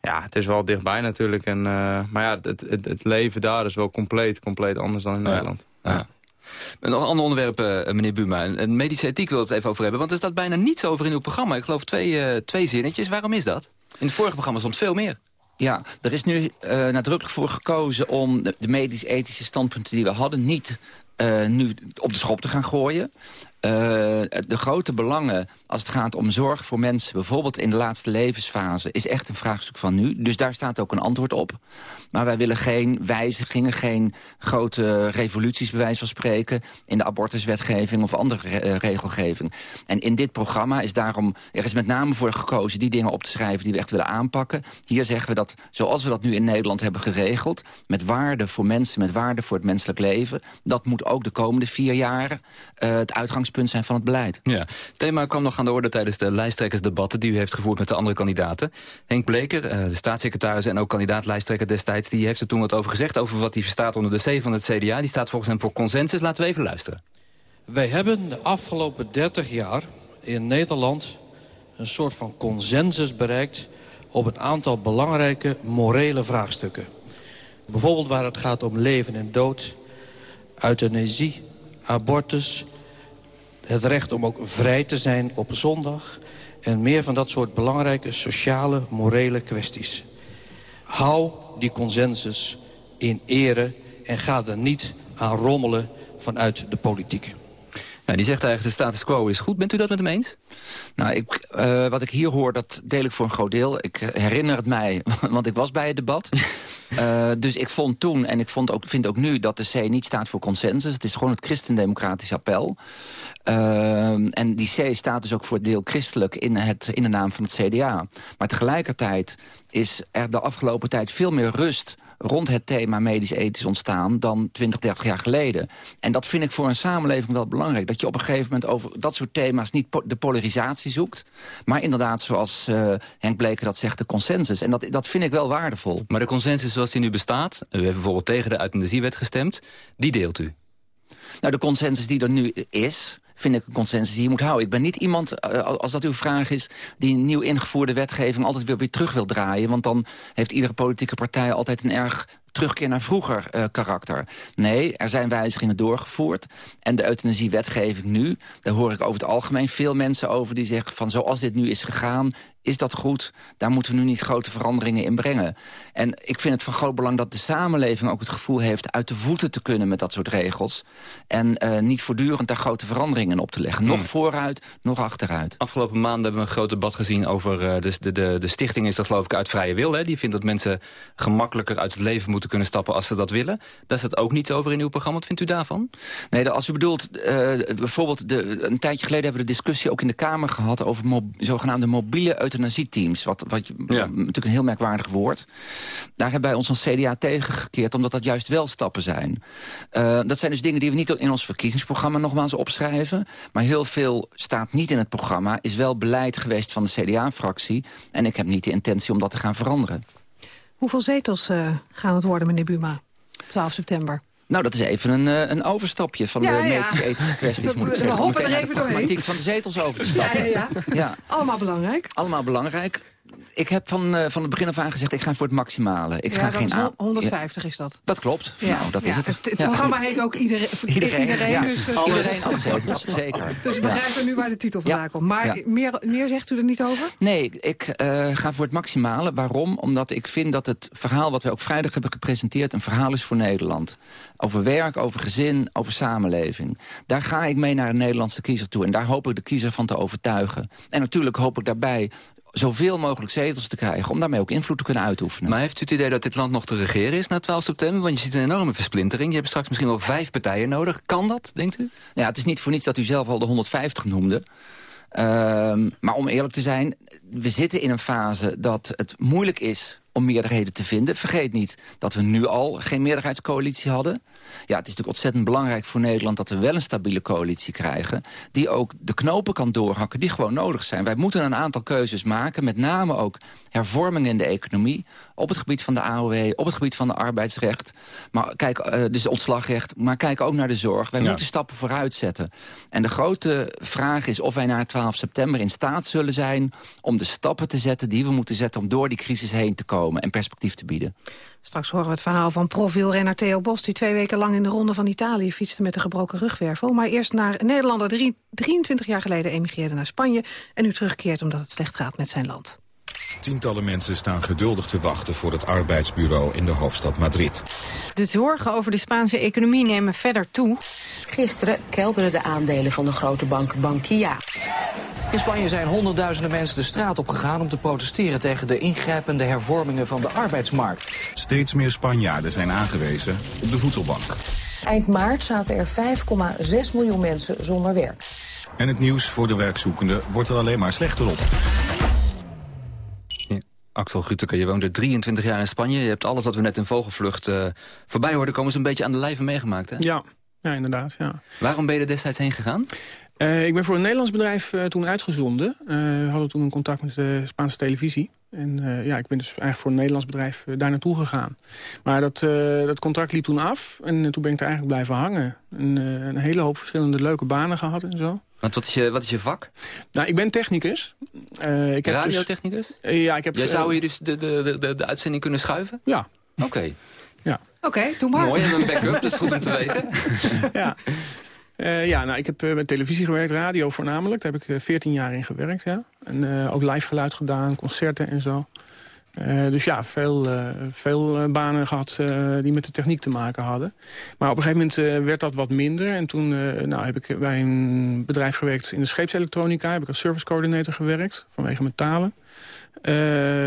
Ja, het is wel dichtbij natuurlijk. En, uh, maar ja, het, het, het, leven daar is wel compleet, compleet anders dan in ja. Nederland. Ja. Nog een ander onderwerp, uh, meneer Buma. Een medische ethiek wil het even over hebben. Want er staat bijna niets over in uw programma. Ik geloof twee, uh, twee zinnetjes. Waarom is dat? In het vorige programma stond veel meer. Ja, er is nu uh, nadrukkelijk voor gekozen om de, medisch-ethische standpunten die we hadden... niet uh, nu op de schop te gaan gooien. Uh, de grote belangen als het gaat om zorg voor mensen... bijvoorbeeld in de laatste levensfase, is echt een vraagstuk van nu. Dus daar staat ook een antwoord op. Maar wij willen geen wijzigingen, geen grote revoluties... bij wijze van spreken, in de abortuswetgeving of andere re regelgeving. En in dit programma is daarom... er is met name voor gekozen die dingen op te schrijven... die we echt willen aanpakken. Hier zeggen we dat, zoals we dat nu in Nederland hebben geregeld... met waarde voor mensen, met waarde voor het menselijk leven... dat moet ook de komende vier jaar uh, het uitgangspunt zijn van het beleid. Ja, het thema kwam nog aan de orde tijdens de lijsttrekkersdebatten... die u heeft gevoerd met de andere kandidaten. Henk Bleker, uh, de staatssecretaris en ook kandidaat-lijsttrekker destijds... die heeft er toen wat over gezegd, over wat hij verstaat onder de C van het CDA. Die staat volgens hem voor consensus. Laten we even luisteren. Wij hebben de afgelopen 30 jaar in Nederland... een soort van consensus bereikt op een aantal belangrijke morele vraagstukken. Bijvoorbeeld waar het gaat om leven en dood euthanasie, abortus... het recht om ook vrij te zijn op zondag... en meer van dat soort belangrijke sociale, morele kwesties. Hou die consensus in ere en ga er niet aan rommelen vanuit de politiek. Nou, die zegt eigenlijk de status quo is goed. Bent u dat met hem eens? Nou, ik, uh, wat ik hier hoor, dat deel ik voor een groot deel. Ik herinner het mij, want ik was bij het debat. uh, dus ik vond toen, en ik vond ook, vind ook nu... dat de C niet staat voor consensus. Het is gewoon het christendemocratisch appel. Uh, en die C staat dus ook voor het deel christelijk in, het, in de naam van het CDA. Maar tegelijkertijd is er de afgelopen tijd veel meer rust rond het thema medisch-ethisch ontstaan dan 20, 30 jaar geleden. En dat vind ik voor een samenleving wel belangrijk. Dat je op een gegeven moment over dat soort thema's niet po de polarisatie zoekt. Maar inderdaad, zoals uh, Henk Bleker dat zegt, de consensus. En dat, dat vind ik wel waardevol. Maar de consensus zoals die nu bestaat, u heeft bijvoorbeeld tegen de euthanasiewet gestemd, die deelt u? Nou, de consensus die er nu is, vind ik een consensus die je moet houden. Ik ben niet iemand, als dat uw vraag is... die een nieuw ingevoerde wetgeving altijd weer, weer terug wil draaien. Want dan heeft iedere politieke partij altijd een erg terugkeer naar vroeger uh, karakter. Nee, er zijn wijzigingen doorgevoerd. En de euthanasiewetgeving nu, daar hoor ik over het algemeen veel mensen over... die zeggen van zoals dit nu is gegaan, is dat goed? Daar moeten we nu niet grote veranderingen in brengen. En ik vind het van groot belang dat de samenleving ook het gevoel heeft... uit de voeten te kunnen met dat soort regels. En uh, niet voortdurend daar grote veranderingen op te leggen. Nog hmm. vooruit, nog achteruit. Afgelopen maanden hebben we een groot debat gezien over... Uh, de, de, de, de stichting is dat geloof ik uit vrije wil. Hè? Die vindt dat mensen gemakkelijker uit het leven moeten kunnen stappen als ze dat willen. Daar staat ook niets over in uw programma. Wat vindt u daarvan? Nee, als u bedoelt, uh, bijvoorbeeld de, een tijdje geleden hebben we de discussie ook in de Kamer gehad... over zogenaamde mobiele euthanasieteams. Wat, wat ja. natuurlijk een heel merkwaardig woord. Daar hebben wij ons als CDA tegengekeerd, omdat dat juist wel stappen zijn. Uh, dat zijn dus dingen die we niet in ons verkiezingsprogramma nogmaals opschrijven. Maar heel veel staat niet in het programma. Is wel beleid geweest van de CDA-fractie. En ik heb niet de intentie om dat te gaan veranderen. Hoeveel zetels uh, gaan het worden, meneer Buma? 12 september. Nou, dat is even een, uh, een overstapje van ja, de ja. kwesties, moet ik zeggen. We hoppen er even doorheen. De van de zetels over te stappen. Ja, ja, ja. Allemaal belangrijk. Allemaal belangrijk ik heb van, uh, van het begin af aan gezegd, ik ga voor het maximale. Ik ja, ga geen is 150 is dat. Dat klopt. Ja. Nou, dat is het. Het, het programma heet ook Iedereen. iedereen, dus, uh, iedereen alle zetels, zeker. Dus we begrijpen nu waar de titel vandaan komt. Maar meer, meer zegt u er niet over? Nee, ik uh, ga voor het maximale. Waarom? Omdat ik vind dat het verhaal wat we ook vrijdag hebben gepresenteerd... een verhaal is voor Nederland. Over werk, over gezin, over samenleving. Daar ga ik mee naar de Nederlandse kiezer toe. En daar hoop ik de kiezer van te overtuigen. En natuurlijk hoop ik daarbij zoveel mogelijk zetels te krijgen... om daarmee ook invloed te kunnen uitoefenen. Maar heeft u het idee dat dit land nog te regeren is na 12 september? Want je ziet een enorme versplintering. Je hebt straks misschien wel vijf partijen nodig. Kan dat, denkt u? Ja, het is niet voor niets dat u zelf al de 150 noemde. Um, maar om eerlijk te zijn, we zitten in een fase dat het moeilijk is om meerderheden te vinden. Vergeet niet dat we nu al geen meerderheidscoalitie hadden. Ja, het is natuurlijk ontzettend belangrijk voor Nederland... dat we wel een stabiele coalitie krijgen... die ook de knopen kan doorhakken, die gewoon nodig zijn. Wij moeten een aantal keuzes maken, met name ook hervormingen in de economie... op het gebied van de AOW, op het gebied van de arbeidsrecht... Maar kijk, uh, dus ontslagrecht, maar kijk ook naar de zorg. Wij moeten stappen vooruit zetten. En de grote vraag is of wij na 12 september in staat zullen zijn... om de stappen te zetten die we moeten zetten om door die crisis heen te komen... en perspectief te bieden. Straks horen we het verhaal van profielrenner Theo Bos... die twee weken lang in de ronde van Italië fietste met een gebroken rugwervel. Maar eerst naar Nederlander, 23 jaar geleden emigreerde naar Spanje... en nu terugkeert omdat het slecht gaat met zijn land. Tientallen mensen staan geduldig te wachten voor het arbeidsbureau in de hoofdstad Madrid. De zorgen over de Spaanse economie nemen verder toe. Gisteren kelderden de aandelen van de grote bank Bankia. In Spanje zijn honderdduizenden mensen de straat op gegaan om te protesteren tegen de ingrijpende hervormingen van de arbeidsmarkt. Steeds meer Spanjaarden zijn aangewezen op de voedselbank. Eind maart zaten er 5,6 miljoen mensen zonder werk. En het nieuws voor de werkzoekenden wordt er alleen maar slechter op. Axel Gruteke, je woont er 23 jaar in Spanje. Je hebt alles wat we net in vogelvlucht uh, voorbij hoorden komen... een beetje aan de lijve meegemaakt, hè? Ja, ja inderdaad. Ja. Waarom ben je er destijds heen gegaan? Uh, ik ben voor een Nederlands bedrijf uh, toen uitgezonden. we hadden toen een contact met de Spaanse televisie. En ja, ik ben dus eigenlijk voor een Nederlands bedrijf daar naartoe gegaan. Maar dat, dat contract liep toen af. En toen ben ik er eigenlijk blijven hangen. En, een hele hoop verschillende leuke banen gehad en zo. Want wat is je, wat is je vak? Nou, ik ben technicus. Uh, ik heb Radiotechnicus? Dus, uh, ja, ik heb... Jij zou hier dus de, de, de, de uitzending kunnen schuiven? Ja. Oké. Okay. Ja. Oké, okay, doe maar. Mooi, en een backup, dat is goed om te weten. ja. Uh, ja, nou, ik heb met televisie gewerkt, radio voornamelijk. Daar heb ik 14 jaar in gewerkt, ja. En ook live geluid gedaan, concerten en zo. Dus ja, veel, veel banen gehad die met de techniek te maken hadden. Maar op een gegeven moment werd dat wat minder. En toen nou, heb ik bij een bedrijf gewerkt in de scheepselektronica. Heb ik als service coordinator gewerkt, vanwege mijn talen.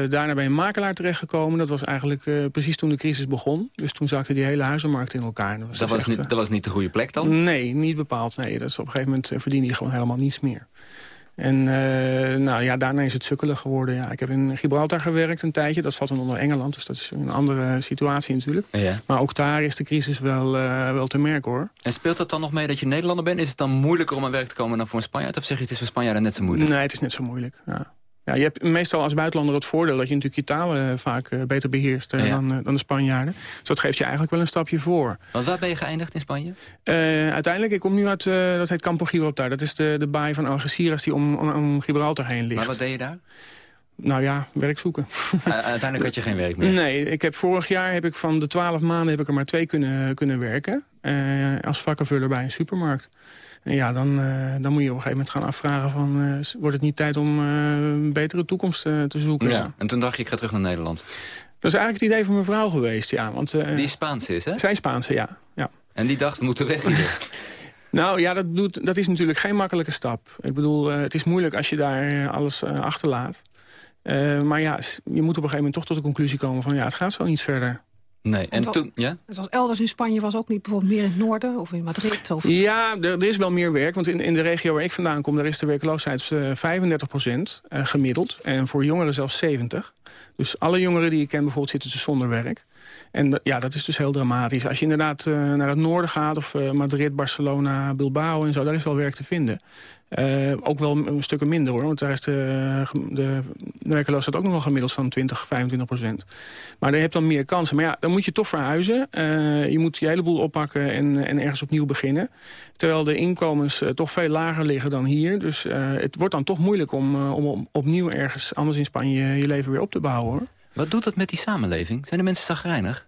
Daarna bij een makelaar terechtgekomen. Dat was eigenlijk precies toen de crisis begon. Dus toen zakte die hele huizenmarkt in elkaar. Dat was, dat was, niet, dat was niet de goede plek dan? Nee, niet bepaald. Nee, dat is op een gegeven moment verdiende je gewoon helemaal niets meer. En nou ja, daarna is het sukkelen geworden. Ja. Ik heb in Gibraltar gewerkt een tijdje. Dat valt dan onder Engeland, dus dat is een andere situatie natuurlijk. Ja. Maar ook daar is de crisis wel, wel te merken hoor. En speelt dat dan nog mee dat je Nederlander bent? Is het dan moeilijker om aan werk te komen dan voor een Spanjaard? Of zeg je het is voor Spanjaarden net zo moeilijk? Nee, het is net zo moeilijk. Ja. Ja, je hebt meestal als buitenlander het voordeel dat je natuurlijk je talen vaak uh, beter beheerst ja. dan, dan de Spanjaarden. Dus dat geeft je eigenlijk wel een stapje voor. Want waar ben je geëindigd in Spanje? uiteindelijk, ik kom nu uit, dat heet Campo Gibraltar. Dat is de, de baai van Algeciras die om, om, om Gibraltar heen ligt. Maar wat deed je daar? Nou ja, werk zoeken. uiteindelijk had je geen werk meer? Nee, ik heb, vorig jaar heb ik van de twaalf maanden heb ik er maar twee kunnen, kunnen werken. als vakkenvuller bij een supermarkt. En ja, dan, uh, dan moet je op een gegeven moment gaan afvragen van... Uh, wordt het niet tijd om uh, een betere toekomst te zoeken? Ja, en toen dacht je, ik ga terug naar Nederland. Dat is eigenlijk het idee van mijn vrouw geweest, ja. Want, die Spaanse is, hè? Zij Spaanse, ja. ja. En die dacht, we moeten weg hier. Nou ja, dat, doet, dat is natuurlijk geen makkelijke stap. Ik bedoel, het is moeilijk als je daar alles achterlaat. maar ja, je moet op een gegeven moment toch tot de conclusie komen van... ja, het gaat zo niet verder. Nee, en was, toen, ja? Het was elders in Spanje, was ook niet bijvoorbeeld meer in het noorden of in Madrid? Of... Ja, er, er, is wel meer werk, want in, in de regio waar ik vandaan kom... daar is de werkloosheid uh, 35 procent uh, gemiddeld. En voor jongeren zelfs 70. Dus alle jongeren die ik ken bijvoorbeeld zitten dus zonder werk. En ja, dat is dus heel dramatisch. Als je inderdaad uh, naar het noorden gaat, of uh, Madrid, Barcelona, Bilbao en zo... daar is wel werk te vinden. Uh, ook wel een stukken minder hoor, want daar is de, de, de werkeloosheid ook nog wel gemiddeld van 20, 25 procent. Maar je hebt dan meer kansen. Maar ja, dan moet je toch verhuizen. Je moet je hele boel oppakken en, en ergens opnieuw beginnen. Terwijl de inkomens toch veel lager liggen dan hier. Dus het wordt dan toch moeilijk om, om opnieuw ergens anders in Spanje je leven weer op te bouwen hoor. Wat doet dat met die samenleving? Zijn de mensen zagrijnig?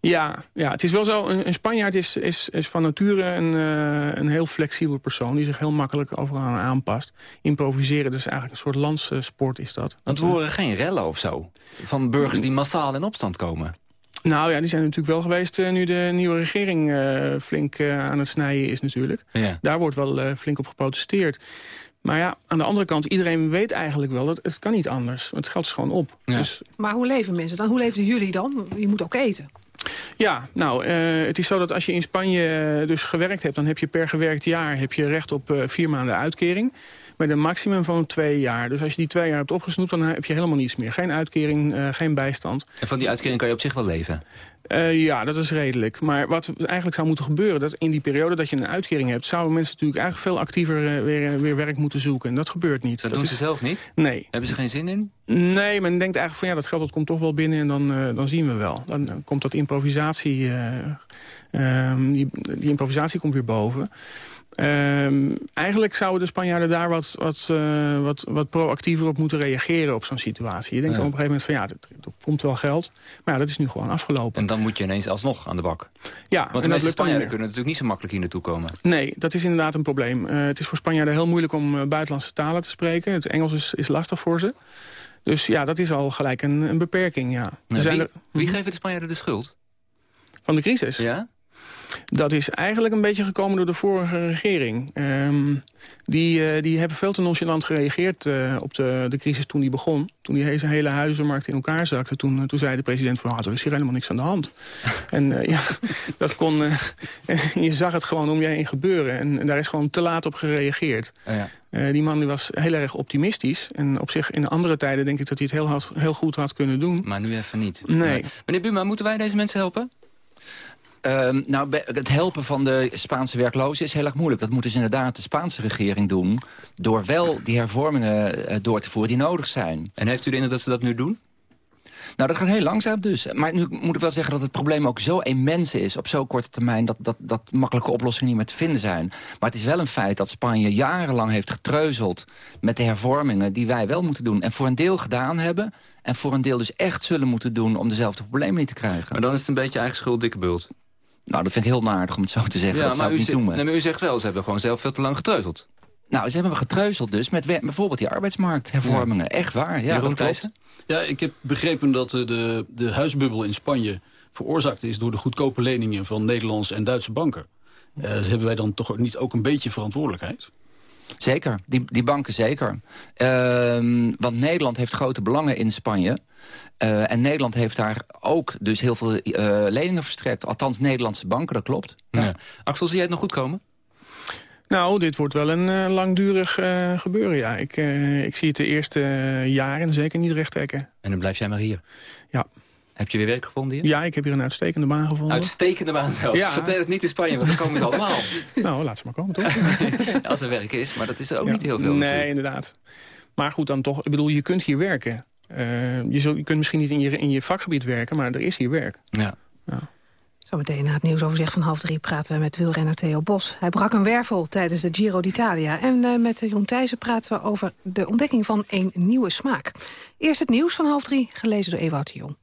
Ja, ja, het is wel zo. Een, een Spanjaard is, is, is van nature een, uh, een heel flexibel persoon... die zich heel makkelijk overal aanpast. Improviseren, dus eigenlijk een soort landssport is dat. Want we horen geen rellen of zo? Van burgers die massaal in opstand komen? Nou ja, die zijn natuurlijk wel geweest uh, nu de nieuwe regering uh, flink aan het snijden is natuurlijk. Ja. Daar wordt wel flink op geprotesteerd. Maar ja, aan de andere kant, iedereen weet eigenlijk wel... dat het kan niet anders. Het geld is gewoon op. Ja. Dus... Maar hoe leven mensen dan? Hoe leefden jullie dan? Je moet ook eten. Ja, nou, uh, het is zo dat als je in Spanje dus gewerkt hebt... dan heb je per gewerkt jaar heb je recht op uh, vier maanden uitkering. met een maximum van twee jaar. Dus als je die twee jaar hebt opgesnoept, dan heb je helemaal niets meer. Geen uitkering, uh, geen bijstand. En van die uitkering kan je op zich wel leven? Uh, ja, dat is redelijk. Maar wat eigenlijk zou moeten gebeuren... dat in die periode dat je een uitkering hebt... zouden mensen natuurlijk eigenlijk veel actiever uh, weer, weer werk moeten zoeken. En dat gebeurt niet. Dat, dat doen is... ze zelf niet? Nee. Hebben ze geen zin in? Nee, men denkt eigenlijk van ja, dat geld dat komt toch wel binnen... en dan, uh, dan zien we wel. Dan komt dat improvisatie... Ehm, die, die improvisatie komt weer boven. Um, eigenlijk zouden de Spanjaarden daar wat, wat, uh, wat, wat proactiever op moeten reageren op zo'n situatie. Je denkt Ja. dan op een gegeven moment van ja, er, er komt wel geld. Maar ja, dat is nu gewoon afgelopen. En dan moet je ineens alsnog aan de bak. Ja, Want de meeste Spanjaarden kunnen natuurlijk niet zo makkelijk hier naartoe komen. Nee, dat is inderdaad een probleem. Uh, het is voor Spanjaarden heel moeilijk om uh, buitenlandse talen te spreken. Het Engels is, is lastig voor ze. Dus ja, dat is al gelijk een, een beperking, ja. Nou, wie, er- wie geeft de Spanjaarden de schuld? Van de crisis? Ja? Dat is eigenlijk een beetje gekomen door de vorige regering. Ehm, die, eh, die hebben veel te nonchalant gereageerd eh, op de, de crisis toen die begon. Toen die hele, hele huizenmarkt in elkaar zakte. Toen, eh, toen zei de president van, ah, er is hier helemaal niks aan de hand. en ja, dat kon... je zag het gewoon om je heen gebeuren. En, en daar is gewoon te laat op gereageerd. ja. Die man die was heel erg optimistisch. En op zich in andere tijden denk ik dat hij het heel, had- heel goed had kunnen doen. Maar nu even niet. Nee. Meneer Buma, moeten wij deze mensen helpen? Ehm, nou, het helpen van de Spaanse werklozen is heel erg moeilijk. Dat moet dus inderdaad de Spaanse regering doen... door wel die hervormingen eh, door te voeren die nodig zijn. En heeft u de indruk dat ze dat nu doen? Nou, dat gaat heel langzaam dus. Maar nu moet ik wel zeggen dat het probleem ook zo immens is... op zo'n korte termijn dat, dat, dat makkelijke oplossingen niet meer te vinden zijn. Maar het is wel een feit dat Spanje jarenlang heeft getreuzeld... met de hervormingen die wij wel moeten doen. En voor een deel gedaan hebben... en voor een deel dus echt zullen moeten doen... om dezelfde problemen niet te krijgen. Maar dan is het een beetje eigen schuld, dikke bult. Nou, dat vind ik heel naardig om het zo te zeggen. dat zou maar ik u, niet zegt- doen. nee, maar u zegt wel, ze hebben gewoon zelf veel te lang getreuzeld. Nou, ze hebben getreuzeld dus met bijvoorbeeld die arbeidsmarkthervormingen. Echt waar, ja, Jeroen dat klopt. Thijssen? Ja, ik heb begrepen dat eh, de, de huisbubbel in Spanje veroorzaakt is... door de goedkope leningen van Nederlandse en Duitse banken. Eh, hebben wij dan toch niet ook een beetje verantwoordelijkheid? Zeker, die, die banken zeker. Ehm, want Nederland heeft grote belangen in Spanje. Eh, en Nederland heeft daar ook dus heel veel eh, leningen verstrekt. Althans, Nederlandse banken, dat klopt. Ja. Axel, zie jij het nog goed komen? Nou, dit wordt wel een eh, langdurig eh, gebeuren, ja. Ik, eh, ik zie het de eerste jaren zeker niet recht trekken. En dan blijf jij maar hier. Ja. Heb je weer werk gevonden hier? Ja, ik heb hier een uitstekende baan gevonden. Uitstekende baan zelfs. Ja. Vertel het niet in Spanje, want dan komen ze allemaal. nou, laat ze maar komen, toch? Als er werk is, maar dat is er ook Ja. niet heel veel Nee, natuurlijk. inderdaad. Maar goed, dan toch, ik bedoel, je kunt hier werken. Eh, je, zult- je kunt misschien niet in je, in je vakgebied werken, maar er is hier werk. Ja. Zometeen na het nieuwsoverzicht van half drie praten we met wielrenner Theo Bos. Hij brak een wervel tijdens de Giro d'Italia. En eh, met Jeroen Thijssen praten we over de ontdekking van een nieuwe smaak. Eerst het nieuws van half drie, gelezen door Ewout de Jong.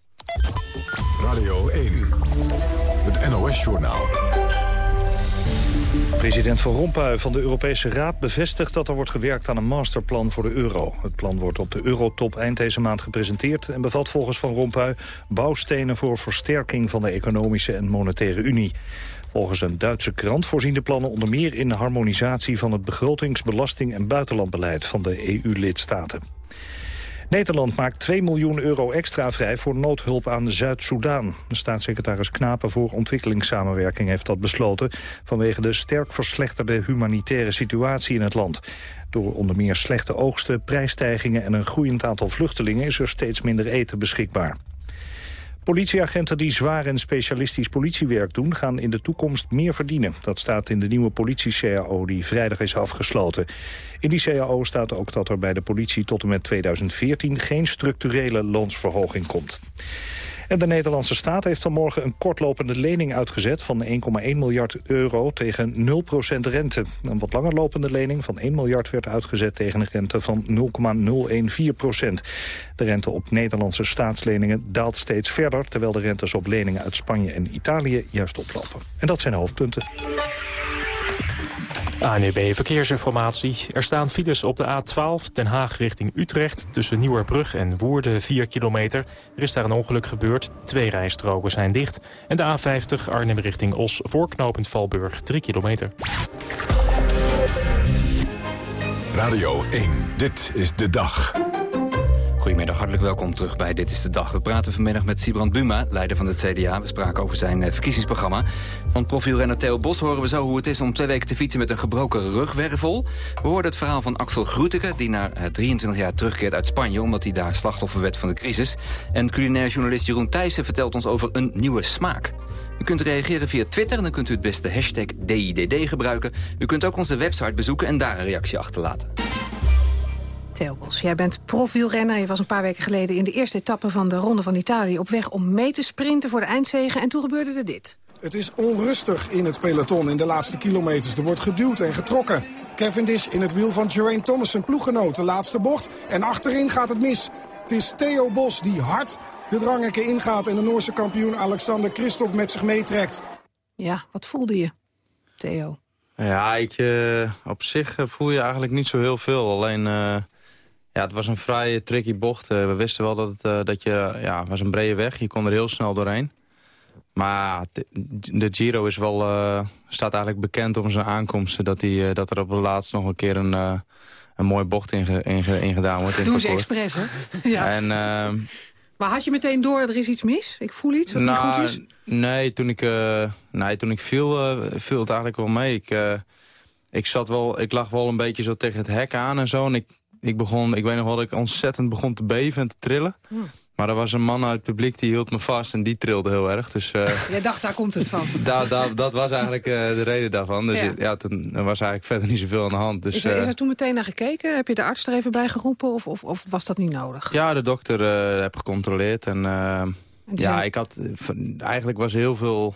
Radio 1, het NOS-journaal. President Van Rompuy van de Europese Raad bevestigt dat er wordt gewerkt aan een masterplan voor de euro. Het plan wordt op de eurotop eind deze maand gepresenteerd... en bevat volgens Van Rompuy bouwstenen voor versterking van de economische en monetaire unie. Volgens een Duitse krant voorzien de plannen onder meer in harmonisatie van het begrotings-, belasting- en buitenlandbeleid van de EU-lidstaten. Nederland maakt 2 miljoen euro extra vrij voor noodhulp aan Zuid-Soedan. Staatssecretaris Knapen voor ontwikkelingssamenwerking heeft dat besloten... vanwege de sterk verslechterde humanitaire situatie in het land. Door onder meer slechte oogsten, prijsstijgingen en een groeiend aantal vluchtelingen... is er steeds minder eten beschikbaar. Politieagenten die zwaar en specialistisch politiewerk doen... gaan in de toekomst meer verdienen. Dat staat in de nieuwe politie-CAO die vrijdag is afgesloten. In die CAO staat ook dat er bij de politie tot en met 2014... geen structurele loonsverhoging komt. En de Nederlandse staat heeft vanmorgen een kortlopende lening uitgezet... van 1,1 miljard euro tegen 0% rente. Een wat langer lopende lening van 1 miljard werd uitgezet... tegen een rente van 0,014 procent. De rente op Nederlandse staatsleningen daalt steeds verder... terwijl de rentes op leningen uit Spanje en Italië juist oplopen. En dat zijn de hoofdpunten. ANEB Verkeersinformatie. Er staan files op de A12 Den Haag richting Utrecht... tussen Nieuwerbrug en Woerden 4 kilometer. Er is daar een ongeluk gebeurd. Twee rijstroken zijn dicht. En de A50 Arnhem richting Os voorknopend Valburg 3 kilometer. Radio 1, dit is de dag. Goedemiddag, hartelijk welkom terug bij Dit is de Dag. We praten vanmiddag met Sibrand Buma, leider van het CDA. We spraken over zijn eh, verkiezingsprogramma. Van profielrenner Theo Bos horen we zo hoe het is om twee weken te fietsen met een gebroken rugwervel. We hoorden het verhaal van Axel Groeteke, die na 23 eh, jaar terugkeert uit Spanje... omdat hij daar slachtoffer werd van de crisis. En culinair journalist Jeroen Thijssen vertelt ons over een nieuwe smaak. U kunt reageren via Twitter en dan kunt u het beste hashtag DIDD gebruiken. U kunt ook onze website bezoeken en daar een reactie achterlaten. Theo Bos, jij bent profielrenner. Je was een paar weken geleden in de eerste etappe van de Ronde van Italië... op weg om mee te sprinten voor de eindzegen. En toen gebeurde er dit. Het is onrustig in het peloton in de laatste kilometers. Er wordt geduwd en getrokken. Cavendish in het wiel van Geraint Thomas, zijn ploeggenoot. De laatste bocht. En achterin gaat het mis. Het is Theo Bos die hard de dranghekken ingaat... en de Noorse kampioen Alexander Christophe met zich meetrekt. Ja, wat voelde je, Theo? Ja, ik, uh, op zich eh, voel je eigenlijk niet zo heel veel. Alleen, uh, ja, het was een vrij tricky bocht. we wisten wel dat, het, dat je, ja, was een brede weg. Je kon er heel snel doorheen. Maar de Giro is wel, staat eigenlijk bekend om zijn aankomsten. Dat, die, dat er op het laatst nog een keer een, een mooie bocht in, in, gedaan wordt. In Doe ze expres, hè? ja. En, ehm, maar had je meteen door, er is iets mis? Ik voel iets wat nou, niet goed is? Nee, toen ik, nee, toen ik viel, viel het eigenlijk wel mee. Ik, ik, zat wel, ik lag wel een beetje zo tegen het hek aan en zo. En ik, ik, begon, ik weet nog wel dat ik ontzettend begon te beven en te trillen. Hmm. Maar er was een man uit het publiek die hield me vast en die trilde heel erg. Dus, uh, Jij dacht, daar komt het van. da, da, dat was eigenlijk uh, de reden daarvan. Dus ja. toen was eigenlijk verder niet zoveel aan de hand. Dus, is, er, is er toen meteen naar gekeken? Heb je de arts er even bij geroepen of, of, of was dat niet nodig? Ja, de dokter heb gecontroleerd. En, en ja, ik had, eigenlijk was heel veel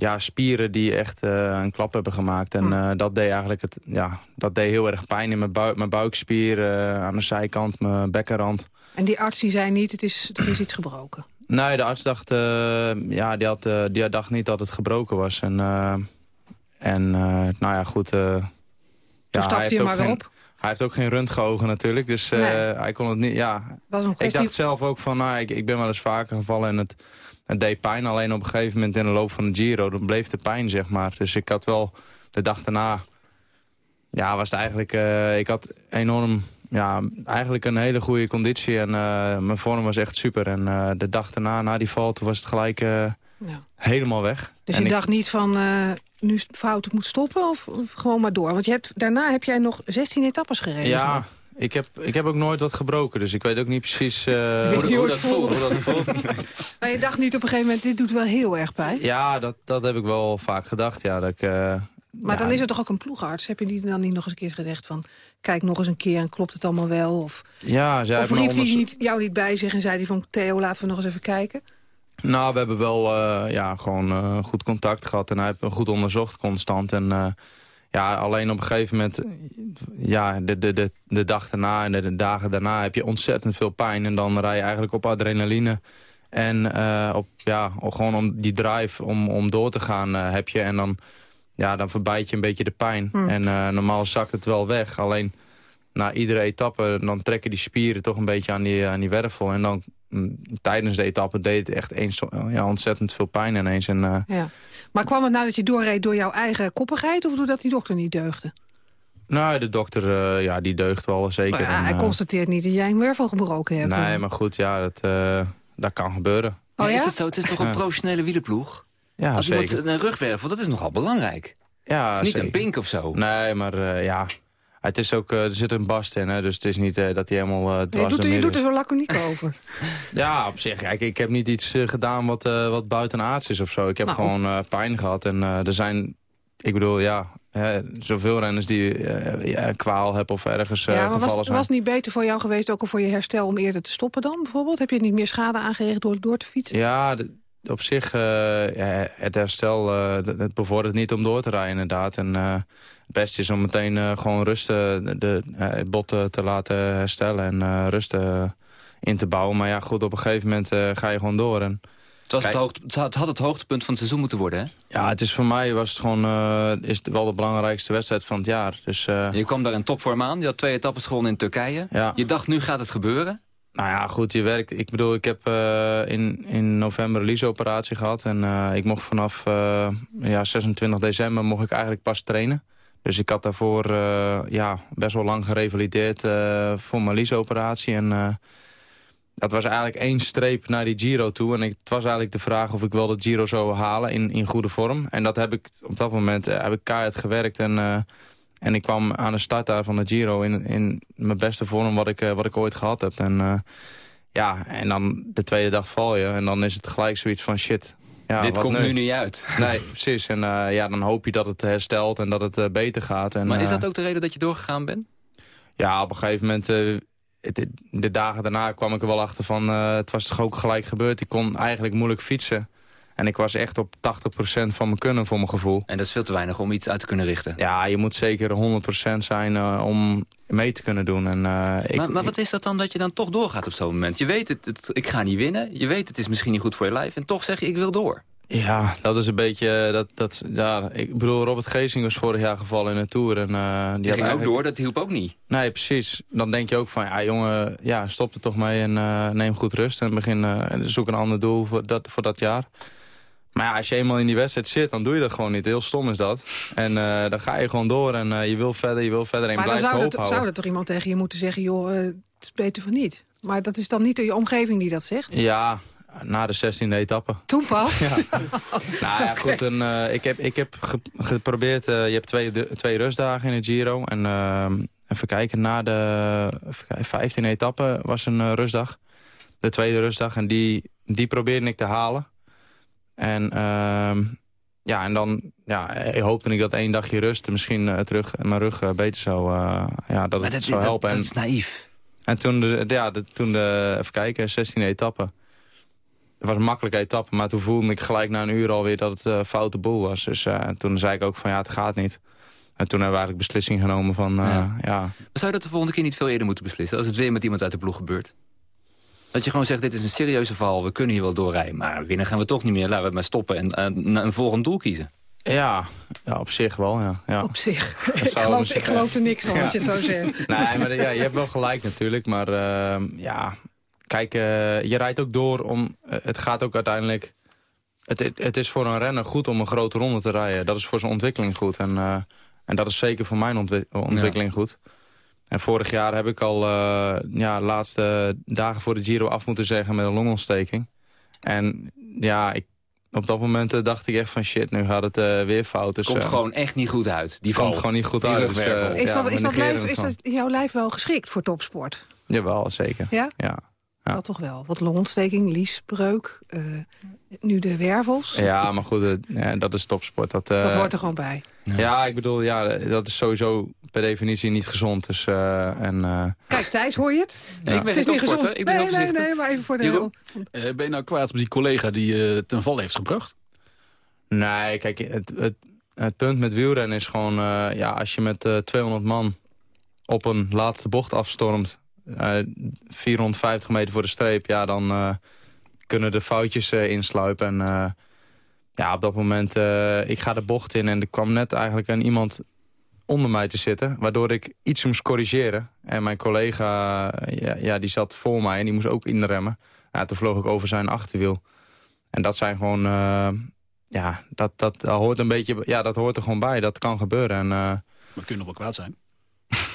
ja, spieren die echt uh, een klap hebben gemaakt. En uh, dat deed eigenlijk het, ja, dat deed heel erg pijn in mijn, buik, mijn buikspier, uh, aan de zijkant, mijn bekkenrand. En die arts die zei niet, het is, er is iets gebroken? Nee, de arts dacht, ja, die, had, die dacht niet dat het gebroken was. En, en nou ja, goed. Toen ja, stapte je maar weer op? Hij heeft ook geen röntgenogen natuurlijk, dus nee. hij kon het niet, ja. Was een kwestie... Ik dacht zelf ook van, nou, ik, ik ben wel eens vaker gevallen en het het deed pijn. Alleen op een gegeven moment in de loop van de Giro, dan bleef de pijn, zeg maar. Dus ik had wel de dag daarna, ja, was het eigenlijk, uh, ik had enorm, ja, eigenlijk een hele goede conditie. En uh, mijn vorm was echt super. En uh, de dag daarna, na die val, toen was het gelijk ja. helemaal weg. Dus en je dacht niet van, nu fout, moet stoppen of, of, gewoon maar door? Want je hebt, daarna heb jij nog 16 etappes gereden. Ja, ik heb, ik heb ook nooit wat gebroken, dus ik weet ook niet precies uh, hoe, hoe, dat voelt. Hoe dat voelt. maar je dacht niet op een gegeven moment, dit doet wel heel erg pijn? Ja, dat, dat heb ik wel vaak gedacht. Ja, dat ik, uh, maar dan is er toch ook een ploegarts? Heb je die dan niet nog eens een keer gezegd van... kijk nog eens een keer en klopt het allemaal wel? Of, ja, zij of riep hij niet, jou niet bij zich en zei hij van... Theo, laten we nog eens even kijken? Nou, we hebben wel uh, ja, gewoon goed contact gehad en hij heeft me goed onderzocht constant. En ja, alleen op een gegeven moment, ja, de, de, de, de dag daarna en de, dagen daarna heb je ontzettend veel pijn. En dan rij je eigenlijk op adrenaline. En uh, op, ja, gewoon om die drive om, om door te gaan uh, heb je. En dan, ja, dan verbijt je een beetje de pijn. Hmm. En uh, normaal zakt het wel weg. Alleen na iedere etappe, dan trekken die spieren toch een beetje aan die, aan die wervel. En dan tijdens de etappe deed het echt eens, ja, ontzettend veel pijn ineens. En, ja. Maar kwam het nou dat je doorreed door jouw eigen koppigheid... of doordat die dokter niet deugde? Nou, de dokter uh, ja, die deugt wel zeker. Ja, hij uh, constateert niet dat jij een wervel gebroken hebt. Nee, maar goed, ja, dat, uh, dat kan gebeuren. Oh, ja? Is het zo? Het is toch een professionele wielenploeg? Ja, Als zeker. Iemand, een rugwervel, dat is nogal belangrijk. Ja, het is niet zeker. een pink of zo. Nee, maar ja, het is ook, er zit een bast in, hè, dus het is niet uh, dat hij helemaal uh, dwars... Je doet, je doet er zo laconiek over. ja, op zich. Kijk, ik heb niet iets uh, gedaan wat, wat buitenaards is of zo. Ik heb nou. gewoon pijn gehad. En er zijn, ik bedoel, ja, hè, zoveel renners die ja, kwaal hebben of ergens ja, maar gevallen was, zijn. was het niet beter voor jou geweest, ook al voor je herstel, om eerder te stoppen dan bijvoorbeeld? Heb je niet meer schade aangericht door door te fietsen? Ja, op zich, ja, het herstel, het bevordert niet om door te rijden inderdaad. En het beste is om meteen uh, gewoon rusten, de, de het bot te laten herstellen en uh, rusten in te bouwen. Maar ja, goed, op een gegeven moment uh, ga je gewoon door. En, het, was het, hoogte, het had het hoogtepunt van het seizoen moeten worden, hè? Ja, het is voor mij was het gewoon is het wel de belangrijkste wedstrijd van het jaar. Dus, je kwam daar in topvorm aan, je had twee etappes gewonnen in Turkije. Ja. Je dacht, nu gaat het gebeuren? Nou ja, goed, je werkt. Ik bedoel, ik heb uh, in, in november een lease-operatie gehad. En uh, ik mocht vanaf uh, ja, 26 december mocht ik eigenlijk pas trainen. Dus ik had daarvoor ja, best wel lang gerevalideerd voor mijn liesoperatie. En dat was eigenlijk één streep naar die Giro toe. En het was eigenlijk de vraag of ik wel de Giro zou halen in, in goede vorm. En dat heb ik op dat moment heb ik keihard gewerkt. En, en ik kwam aan de start daar van de Giro in, in mijn beste vorm wat ik, wat ik ooit gehad heb. En ja, en dan de tweede dag val je. En dan is het gelijk zoiets van shit. Ja, Dit komt nu? niet uit. Nee, precies. En uh, ja, dan hoop je dat het herstelt en dat het uh, beter gaat. En, maar is uh, dat ook de reden dat je doorgegaan bent? Ja, op een gegeven moment... Het, de dagen daarna kwam ik er wel achter van... het was toch ook gelijk gebeurd. Ik kon eigenlijk moeilijk fietsen. En ik was echt op 80% van mijn kunnen voor mijn gevoel. En dat is veel te weinig om iets uit te kunnen richten. Ja, je moet zeker 100% zijn uh, om mee te kunnen doen. En, uh, ik, maar, maar wat is dat dan dat je dan toch doorgaat op zo'n moment? Je weet het, het, ik ga niet winnen. Je weet het is misschien niet goed voor je lijf. En toch zeg je ik wil door. Ja, dat is een beetje... Dat, dat, ja, ik bedoel, Robert Geesing was vorig jaar gevallen in de Tour. En, uh, die, die ging ook door, dat hielp ook niet. Nee, precies. Dan denk je ook van, ja jongen, ja, stop er toch mee en uh, neem goed rust. En begin, uh, zoek een ander doel voor dat, voor dat jaar. Maar ja, als je eenmaal in die wedstrijd zit, dan doe je dat gewoon niet. Heel stom is dat. En uh, dan ga je gewoon door en uh, je wil verder, je wil verder en maar blijft dan zou, zou er toch iemand tegen je moeten zeggen... joh, uh, het is beter van niet. Maar dat is dan niet je omgeving die dat zegt? Ja, na de 16e etappe. Toen pas? Ja. nou ja, goed. En, uh, ik heb, ik heb ge geprobeerd... Uh, je hebt twee, de, twee rustdagen in het Giro. En uh, even kijken, na de 15e etappe was een rustdag. De tweede rustdag. En die, die probeerde ik te halen. En, uh, ja, en dan ja, hoopte ik dat één dagje rust misschien uh, terug mijn rug uh, beter zou, uh, ja, dat het zou helpen. Dat, dat is naïef. En toen, de, ja, de, toen de, even kijken, 16e etappe. Het was een makkelijke etappe, maar toen voelde ik gelijk na een uur alweer dat het uh, foute boel was. Dus toen zei ik ook van ja, het gaat niet. En toen hebben we eigenlijk beslissing genomen van ja. ja. Maar zou je dat de volgende keer niet veel eerder moeten beslissen? Als het weer met iemand uit de ploeg gebeurt? Dat je gewoon zegt, dit is een serieuze val, we kunnen hier wel doorrijden. Maar winnen gaan we toch niet meer, laten we maar stoppen en uh, een volgend doel kiezen. Ja, ja, op zich wel, ja. ja. Op zich? ik geloof, ik geloof er niks van ja. als je het zo zegt. nee, maar ja, je hebt wel gelijk natuurlijk. Maar uh, ja, kijk, uh, je rijdt ook door om... het gaat ook uiteindelijk... Het, het, het, is voor een renner goed om een grote ronde te rijden. Dat is voor zijn ontwikkeling goed. En, en dat is zeker voor mijn ontwi ontwikkeling ja. goed. En vorig jaar heb ik al uh, ja, de laatste dagen voor de Giro af moeten zeggen met een longontsteking. En ja, ik, op dat moment dacht ik echt van shit, nu gaat het uh, weer fout. Dus, komt uh, gewoon echt niet goed uit. Die komt gewoon niet goed die uit. Dus, is, dat, is, dat lijf, is dat jouw lijf wel geschikt voor topsport? Jawel, zeker. Ja? Ja. Ja. Dat toch wel. Wat longontsteking, liesbreuk, uh, nu de wervels. Ja, maar goed, uh, ja, dat is topsport. Dat, uh, dat hoort er gewoon bij. Ja. ja, ik bedoel, ja, dat is sowieso per definitie niet gezond. Dus, en, Kijk, Thijs, hoor je het? Ja. Ik ben het is niet gezond. Ik ben nee, nee, nee, maar even voor de heel... ben je nou kwaad op die collega die je ten val heeft gebracht? Nee, kijk, het, het, het punt met wielrennen is gewoon... ja, als je met 200 man op een laatste bocht afstormt... Uh, 450 meter voor de streep, ja, dan uh, kunnen de foutjes uh, insluipen. En ja, op dat moment, ik ga de bocht in en er kwam net eigenlijk een iemand onder mij te zitten. Waardoor ik iets moest corrigeren. En mijn collega, ja, ja, die zat voor mij en die moest ook inremmen. Ja, toen vloog ik over zijn achterwiel. En dat zijn gewoon, ja, dat, dat, dat, hoort een beetje, ja, dat hoort er gewoon bij. Dat kan gebeuren. En, maar kun je nog wel kwaad zijn?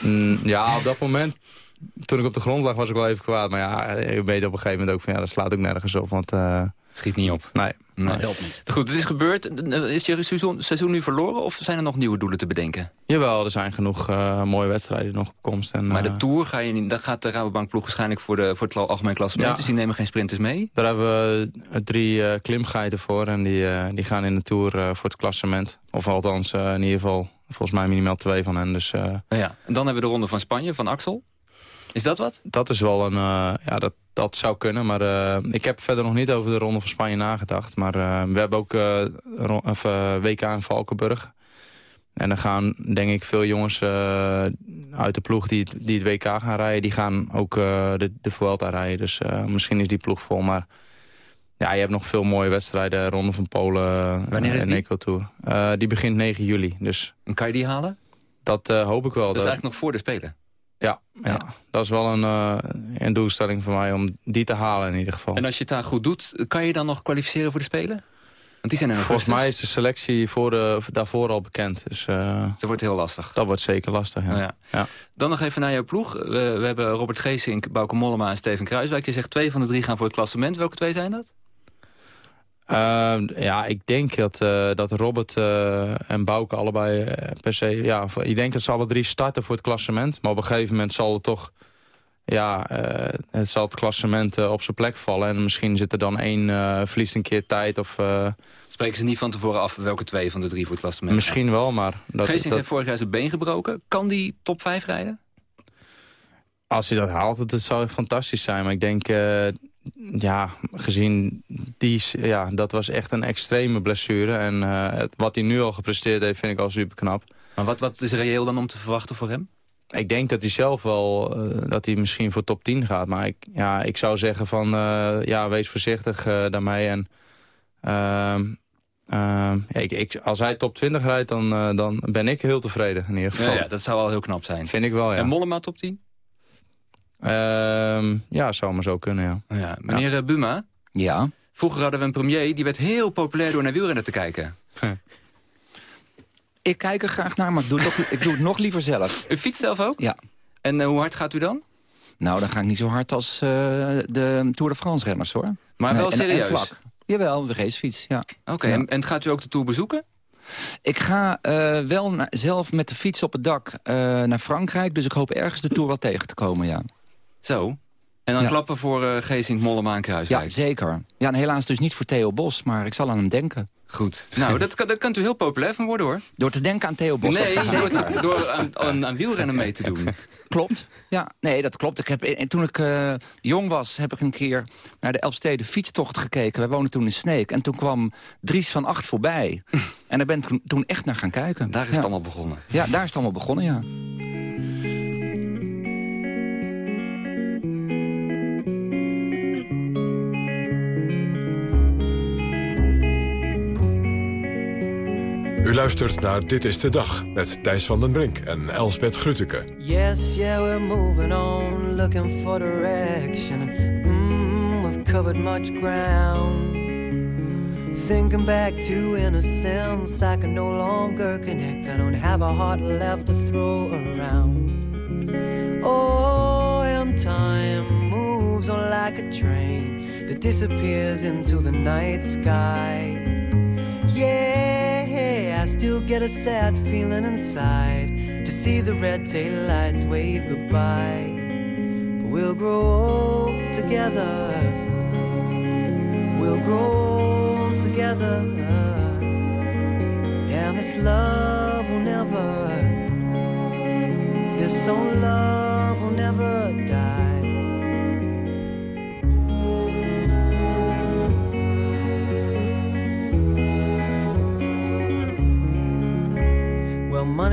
Mm, ja, op dat moment toen ik op de grond lag was ik wel even kwaad. Maar ja, je weet op een gegeven moment ook van ja, dat slaat ook nergens op. Want, uh, Schiet niet op. Nee. Nee. Dat helpt niet. Goed, het is gebeurd. Is je seizoen, seizoen nu verloren of zijn er nog nieuwe doelen te bedenken? Jawel, er zijn genoeg uh, mooie wedstrijden nog op komst. En, maar de Tour, ga je niet, dan gaat de Rabobank ploeg waarschijnlijk voor, de, voor het algemeen klassement. Ja. Dus die nemen geen sprinters mee? Daar hebben we drie uh, klimgeiten voor. En die, die gaan in de Tour voor het klassement. Of althans in ieder geval volgens mij minimaal twee van hen. Dus, ja. En dan hebben we de ronde van Spanje, van Axel. Is dat wat? Dat is wel een... Ja, dat, dat zou kunnen. Maar uh, ik heb verder nog niet over de Ronde van Spanje nagedacht. Maar uh, we hebben ook of, WK in Valkenburg. En dan gaan, denk ik, veel jongens uit de ploeg die het, die het WK gaan rijden... die gaan ook de, de Vuelta rijden. Dus misschien is die ploeg vol. Maar ja, je hebt nog veel mooie wedstrijden. Ronde van Polen Wanneer is en die? Eco Tour. die begint 9 juli. Dus en kan je die halen? Dat hoop ik wel. Dat is eigenlijk nog voor de Spelen? Ja, ja. ja, dat is wel een, uh, een doelstelling voor mij om die te halen in ieder geval. En als je het daar goed doet, kan je dan nog kwalificeren voor de Spelen? Want die zijn in Volgens mij is de selectie voor de, daarvoor al bekend. Dus, uh, dat wordt heel lastig. Dat wordt zeker lastig, ja. Nou ja. ja. Dan nog even naar jouw ploeg. We, we hebben Robert Geesink, Bauke Mollema en Steven Kruiswijk. Je zegt twee van de drie gaan voor het klassement. Welke twee zijn dat? Uh, ja, ik denk dat, uh, dat Robert uh, en Bouke allebei per se... Ja, ik denk dat ze alle drie starten voor het klassement. Maar op een gegeven moment zal het toch... Ja, het zal het klassement op zijn plek vallen. En misschien zit er dan één verliest een keer tijd of... Spreken ze niet van tevoren af welke twee van de drie voor het klassement Misschien wel, maar... Dat, Geesink dat... heeft vorig jaar zijn been gebroken. Kan die top 5 rijden? Als hij dat haalt, het, het zou fantastisch zijn. Maar ik denk ja, gezien die, ja, dat was echt een extreme blessure. En uh, wat hij nu al gepresteerd heeft, vind ik al super knap. Maar wat, wat is reëel dan om te verwachten voor hem? Ik denk dat hij zelf wel, uh, dat hij misschien voor top 10 gaat. Maar ik, ja, ik zou zeggen van, uh, ja, wees voorzichtig daarmee. En ehm, ehm, ik, ik, als hij top 20 rijdt, dan, dan ben ik heel tevreden in ieder geval. Ja, ja, dat zou wel heel knap zijn. Vind ik wel, ja. En Mollema top 10? Uh, ja, zou maar zo kunnen, ja. ja meneer ja. Buma? Ja? Vroeger hadden we een premier, die werd heel populair door naar wielrennen te kijken. ik kijk er graag naar, maar ik doe, het, ook, ik doe het nog liever zelf. U fietst zelf ook? Ja. En uh, hoe hard gaat u dan? Nou, dan ga ik niet zo hard als uh, de Tour de France renners, hoor. Maar nee, wel serieus? En, vlak. Jawel, de racefiets, ja. Oké, okay, ja. en, en gaat u ook de Tour bezoeken? Ik ga uh, wel na, zelf met de fiets op het dak uh, naar Frankrijk. Dus ik hoop ergens de Tour wel tegen te komen, ja. Zo. En dan ja. klappen voor uh, Geesink, Mollema en Kruiswijk. Ja, zeker. Ja, en helaas dus niet voor Theo Bos, maar ik zal aan hem denken. Goed. Nou, dat, kan, dat kunt u heel populair van worden, hoor. Door te denken aan Theo Bos? Nee, door, te, door aan, aan, aan, wielrennen mee te doen. Klopt. Ja, nee, dat klopt. Ik heb, en toen ik uh, jong was, heb ik een keer naar de Elfsteden fietstocht gekeken. Wij woonden toen in Sneek. En toen kwam Dries van Acht voorbij. en daar ben ik toen echt naar gaan kijken. Daar is ja. het allemaal begonnen. Ja, daar is het allemaal begonnen, ja. U luistert naar Dit is de Dag met Thijs van den Brink en Elsbeth Grutteke. Yes, yeah, we're moving on, looking for direction. Mm, we've covered much ground. Thinking back to innocence, I can no longer connect. I don't have a heart left to throw around. Oh, and time moves on like a train that disappears into the night sky. Yeah. I still get a sad feeling inside to see the red tail lights wave goodbye. But we'll grow old together. We'll grow old together. And this love will never, this old love will never die.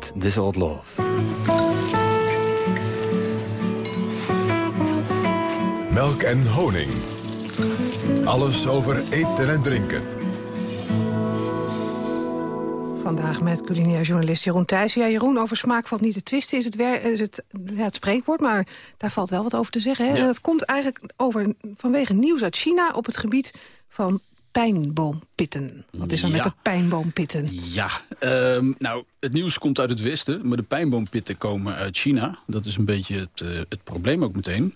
met This Old Love. Melk en honing. Alles over eten en drinken. Vandaag met culinair journalist Jeroen Thijs. Ja, Jeroen, over smaak valt niet te twisten, is het, is het, ja, het spreekwoord. Maar daar valt wel wat over te zeggen. Hè? Ja. En dat komt eigenlijk over, vanwege nieuws uit China op het gebied van pijnboompitten. Wat is er met de pijnboompitten? Ja, ehm, nou, het nieuws komt uit het westen, maar de pijnboompitten komen uit China. Dat is een beetje het, eh, het probleem ook meteen.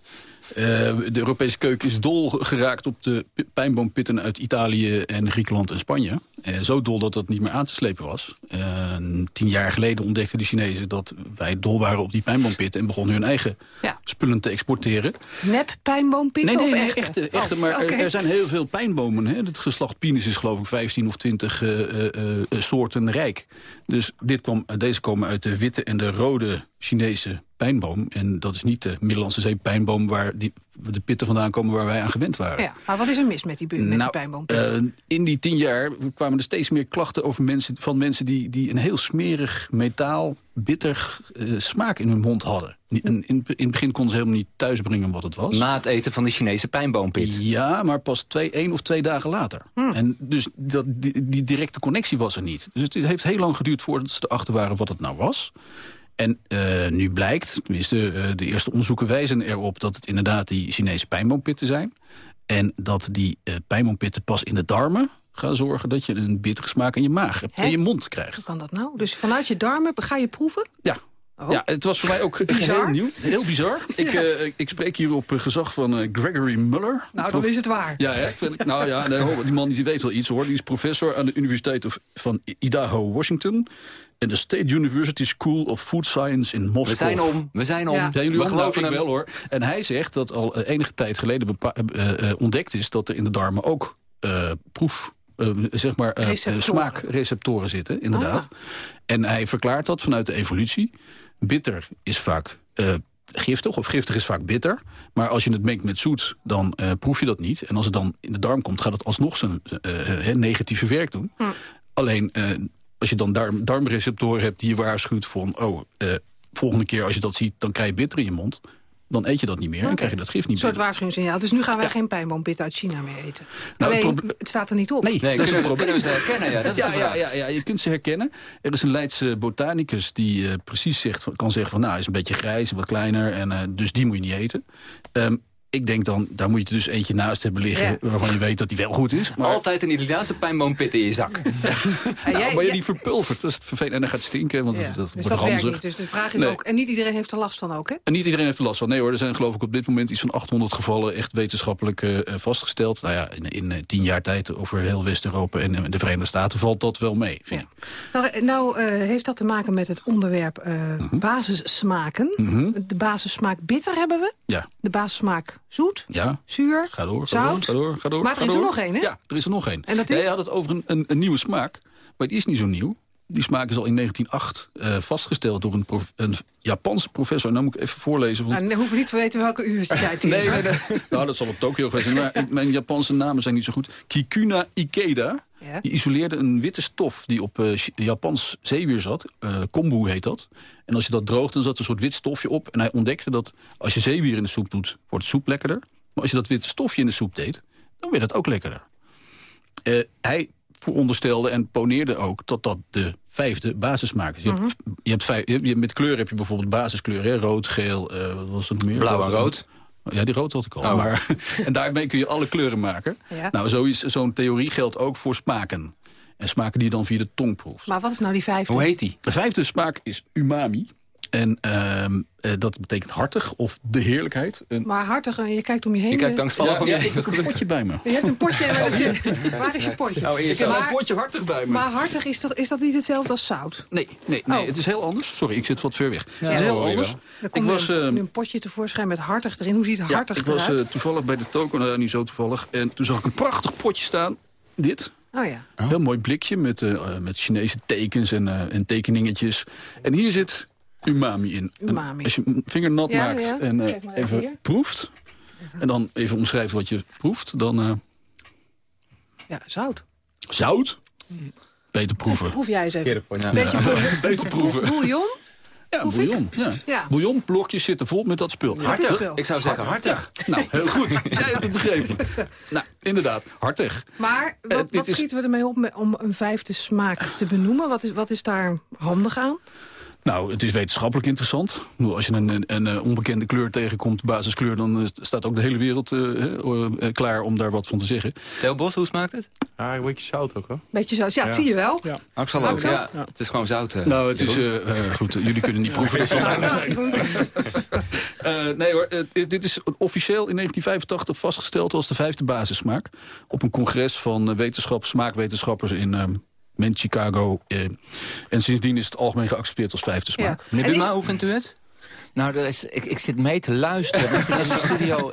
Eh, de Europese keuken is dol geraakt op de pi- pijnboompitten uit Italië en Griekenland en Spanje. Eh, zo dol dat dat niet meer aan te slepen was. Tien jaar geleden ontdekten de Chinezen dat wij dol waren op die pijnboompitten... en begonnen hun eigen Ja. spullen te exporteren. Nep pijnboompitten Nee, nee, of echte? echte, echte Oh, maar er- er zijn heel veel pijnbomen. Hè? Het geslacht Pinus is geloof ik 15 of 20 eh, soorten rijk. Dus dit kwam, deze komen uit de witte en de rode Chinese pijnboom. En dat is niet de Middellandse Zee pijnboom... waar die, de pitten vandaan komen waar wij aan gewend waren. Ja, maar wat is er mis met die, met die Nou, pijnboompitten? eh, in die tien jaar kwamen er steeds meer klachten over mensen, van mensen die, die een heel smerig, metaal, bitter eh, smaak in hun mond hadden. In, in, in het begin konden ze helemaal niet thuisbrengen wat het was. Na het eten van de Chinese pijnboompit. Ja, maar pas twee, één of twee dagen later. En dus dat, die, die directe connectie was er niet. Dus het heeft heel lang geduurd voordat ze erachter waren wat het nou was. En eh, nu blijkt, tenminste eh, de eerste onderzoeken wijzen erop... dat het inderdaad die Chinese pijnboompitten zijn. En dat die eh pijnboompitten pas in de darmen gaan zorgen... dat je een bittere smaak in je maag hebt, in je mond krijgt. Hoe kan dat nou? Dus vanuit je darmen ga je proeven? Ja. Oh. Ja, het was voor mij ook Bizar. heel nieuw. Heel bizar. Ik, ik spreek hier op gezag van Gregory Muller. Nou, dan is het waar. Ja, hè? Ik vind, nou ja, nee, die man die weet wel iets hoor. Die is professor aan de Universiteit of, van Idaho, Washington. En de State University School of Food Science in Moskou. We zijn om, we zijn om. Zijn jullie we om? Nou, geloven ik wel hoor. En hij zegt dat al eh, enige tijd geleden eh, eh, ontdekt is... dat er in de darmen ook eh, proef... eh, zeg maar Receptoren. smaakreceptoren zitten, inderdaad. Ah. En hij verklaart dat vanuit de evolutie. Bitter is vaak eh, giftig, of giftig is vaak bitter. Maar als je het mengt met zoet, dan eh, proef je dat niet. En als het dan in de darm komt, gaat het alsnog zijn negatieve werk doen. Hm. Alleen, eh, als je dan darm, darmreceptoren hebt die je waarschuwt van... oh, eh, volgende keer als je dat ziet, dan krijg je bitter in je mond... dan eet je dat niet meer en krijg je dat gif Een niet soort meer. waarschuwingssignaal. Dus nu gaan wij geen pijnboompitten uit China meer eten. Nou, het Alleen, proble- het staat er niet op. Nee, Nee, dat is kunnen, we, probleem. kunnen we ze herkennen? Ja, dat is Ja, de ja, ja, ja, je kunt ze herkennen. Er is een Leidse botanicus die eh, precies zegt, van- kan zeggen van... nou, hij is een beetje grijs, wat kleiner, en eh, dus die moet je niet eten. Ehm, ik denk dan, daar moet je er dus eentje naast hebben liggen... Ja. waarvan je weet dat die wel goed is. Maar, Altijd een Italiaanse pijnboompit in je zak. En nou, jij- maar je die verpulvert, dat is het vervelend. En dan gaat het stinken, want Ja, dat, dat dus wordt dat werkt niet. Dus de vraag is Nee. ook... En niet iedereen heeft er last van ook, hè? En niet iedereen heeft er last van. Nee hoor, er zijn geloof ik op dit moment iets van 800 gevallen... echt wetenschappelijk eh, eh, vastgesteld. Nou ja, in, in eh, tien jaar tijd over heel West-Europa en de Verenigde Staten... valt dat wel mee, vind ik. Nou, nou eh, heeft dat te maken met het onderwerp eh, basissmaken. Mhm. De basissmaak bitter hebben we. Ja, De basissmaak zoet, ja. zuur, Ga door, ga zout. door, ga door, ga door. Maar er ga is er nog één, hè? Ja, er is er nog één. En dat is? had het over een, een, een nieuwe smaak, maar die is niet zo nieuw. Die smaak is al in 1908 eh, vastgesteld door een, prof- een Japanse professor. Nou moet ik even voorlezen. Want... Nou, we hoeven niet te weten welke universiteit het is. Nee, nee, nee. nou, dat zal op Tokio geweest zijn. Maar mijn Japanse namen zijn niet zo goed. Kikuna Ikeda. Ja. Die isoleerde een witte stof die op Ch- Japans zeewier zat. Eh, kombu heet dat. En als je dat droogt, dan zat er een soort wit stofje op. En hij ontdekte dat als je zeewier in de soep doet, wordt de soep lekkerder. Maar als je dat witte stofje in de soep deed, dan werd het ook lekkerder. Hij veronderstelde en poneerde ook dat dat de vijfde basissmaak is. Je, hebt, je hebt vijf, je hebt- je- met kleur heb je bijvoorbeeld basiskleuren. Hè? Rood, geel, eh, wat was het meer? Blauw en rood. Ja, die rood had ik al. Oh. Maar, en daarmee kun je alle kleuren maken. Ja. Nou, zoiets- zo'n theorie geldt ook voor smaken. En smaken die je dan via de tong proeft. Maar wat is nou die vijfde? Hoe heet die? De vijfde smaak is umami. En ehm, eh, dat betekent hartig of de heerlijkheid. En, Maar hartig, eh, je kijkt om je heen. Je kijkt eh, angstvallig om je ja, heen. ik heb een potje bij me. Je hebt een potje en waar het zit. Waar is je potje? Je Ik heb een potje hartig bij me. maar hartig, is dat, is dat niet hetzelfde als zout? Nee, nee, nee Oh. het is heel anders. Sorry, ik zit wat ver weg. Ja, het is heel anders. Ik komt was, een, ehm, een potje tevoorschijn met hartig erin. Hoe ziet ja, hartig ik was eruit? eh, toevallig bij de toko, nou, niet zo toevallig. En toen zag ik een prachtig potje staan. Dit. oh ja. Heel mooi blikje met, met Chinese tekens en, eh, en tekeningetjes. En hier zit umami in. En als je een vinger nat Ja, maakt ja. en eh, even proeft... en dan even omschrijven wat je proeft, dan eh, Ja, zout. zout. Beter proeven. Proef jij eens even. Ja. Beetje Beter proeven. bouillon. Ja, proef bouillon. Ja. Ja. Bouillonblokjes zitten vol met dat spul. Hartig. Ik zou zeggen hartig. Nou, heel goed. Jij hebt het begrepen. Nou, inderdaad. Hartig. Maar Eh, wat, wat is- schieten we ermee op om een vijfde smaak te benoemen? Wat is, wat is daar handig aan? Nou, het is wetenschappelijk interessant. Als je een, een, een onbekende kleur tegenkomt, basiskleur... dan eh, staat ook de hele wereld eh, eh, klaar om daar wat van te zeggen. Theo Bos, hoe smaakt het? Ah, een beetje zout ook, hoor. Beetje zout, ja, zie je wel. Ja. Axel ook, ja. Het is gewoon zout. eh. Nou, het is... Eh, eh, goed, jullie kunnen niet proeven. dat zijn. Eh, nee hoor, eh, dit is officieel in 1985 vastgesteld als de vijfde basissmaak. Op een congres van eh, wetenschap, smaakwetenschappers in... in Chicago. eh, en sindsdien is het algemeen geaccepteerd als vijfde smaak. Meneer Buma, hoe vindt u het? Nou, er is, ik, ik zit mee te luisteren. Ik zit in de studio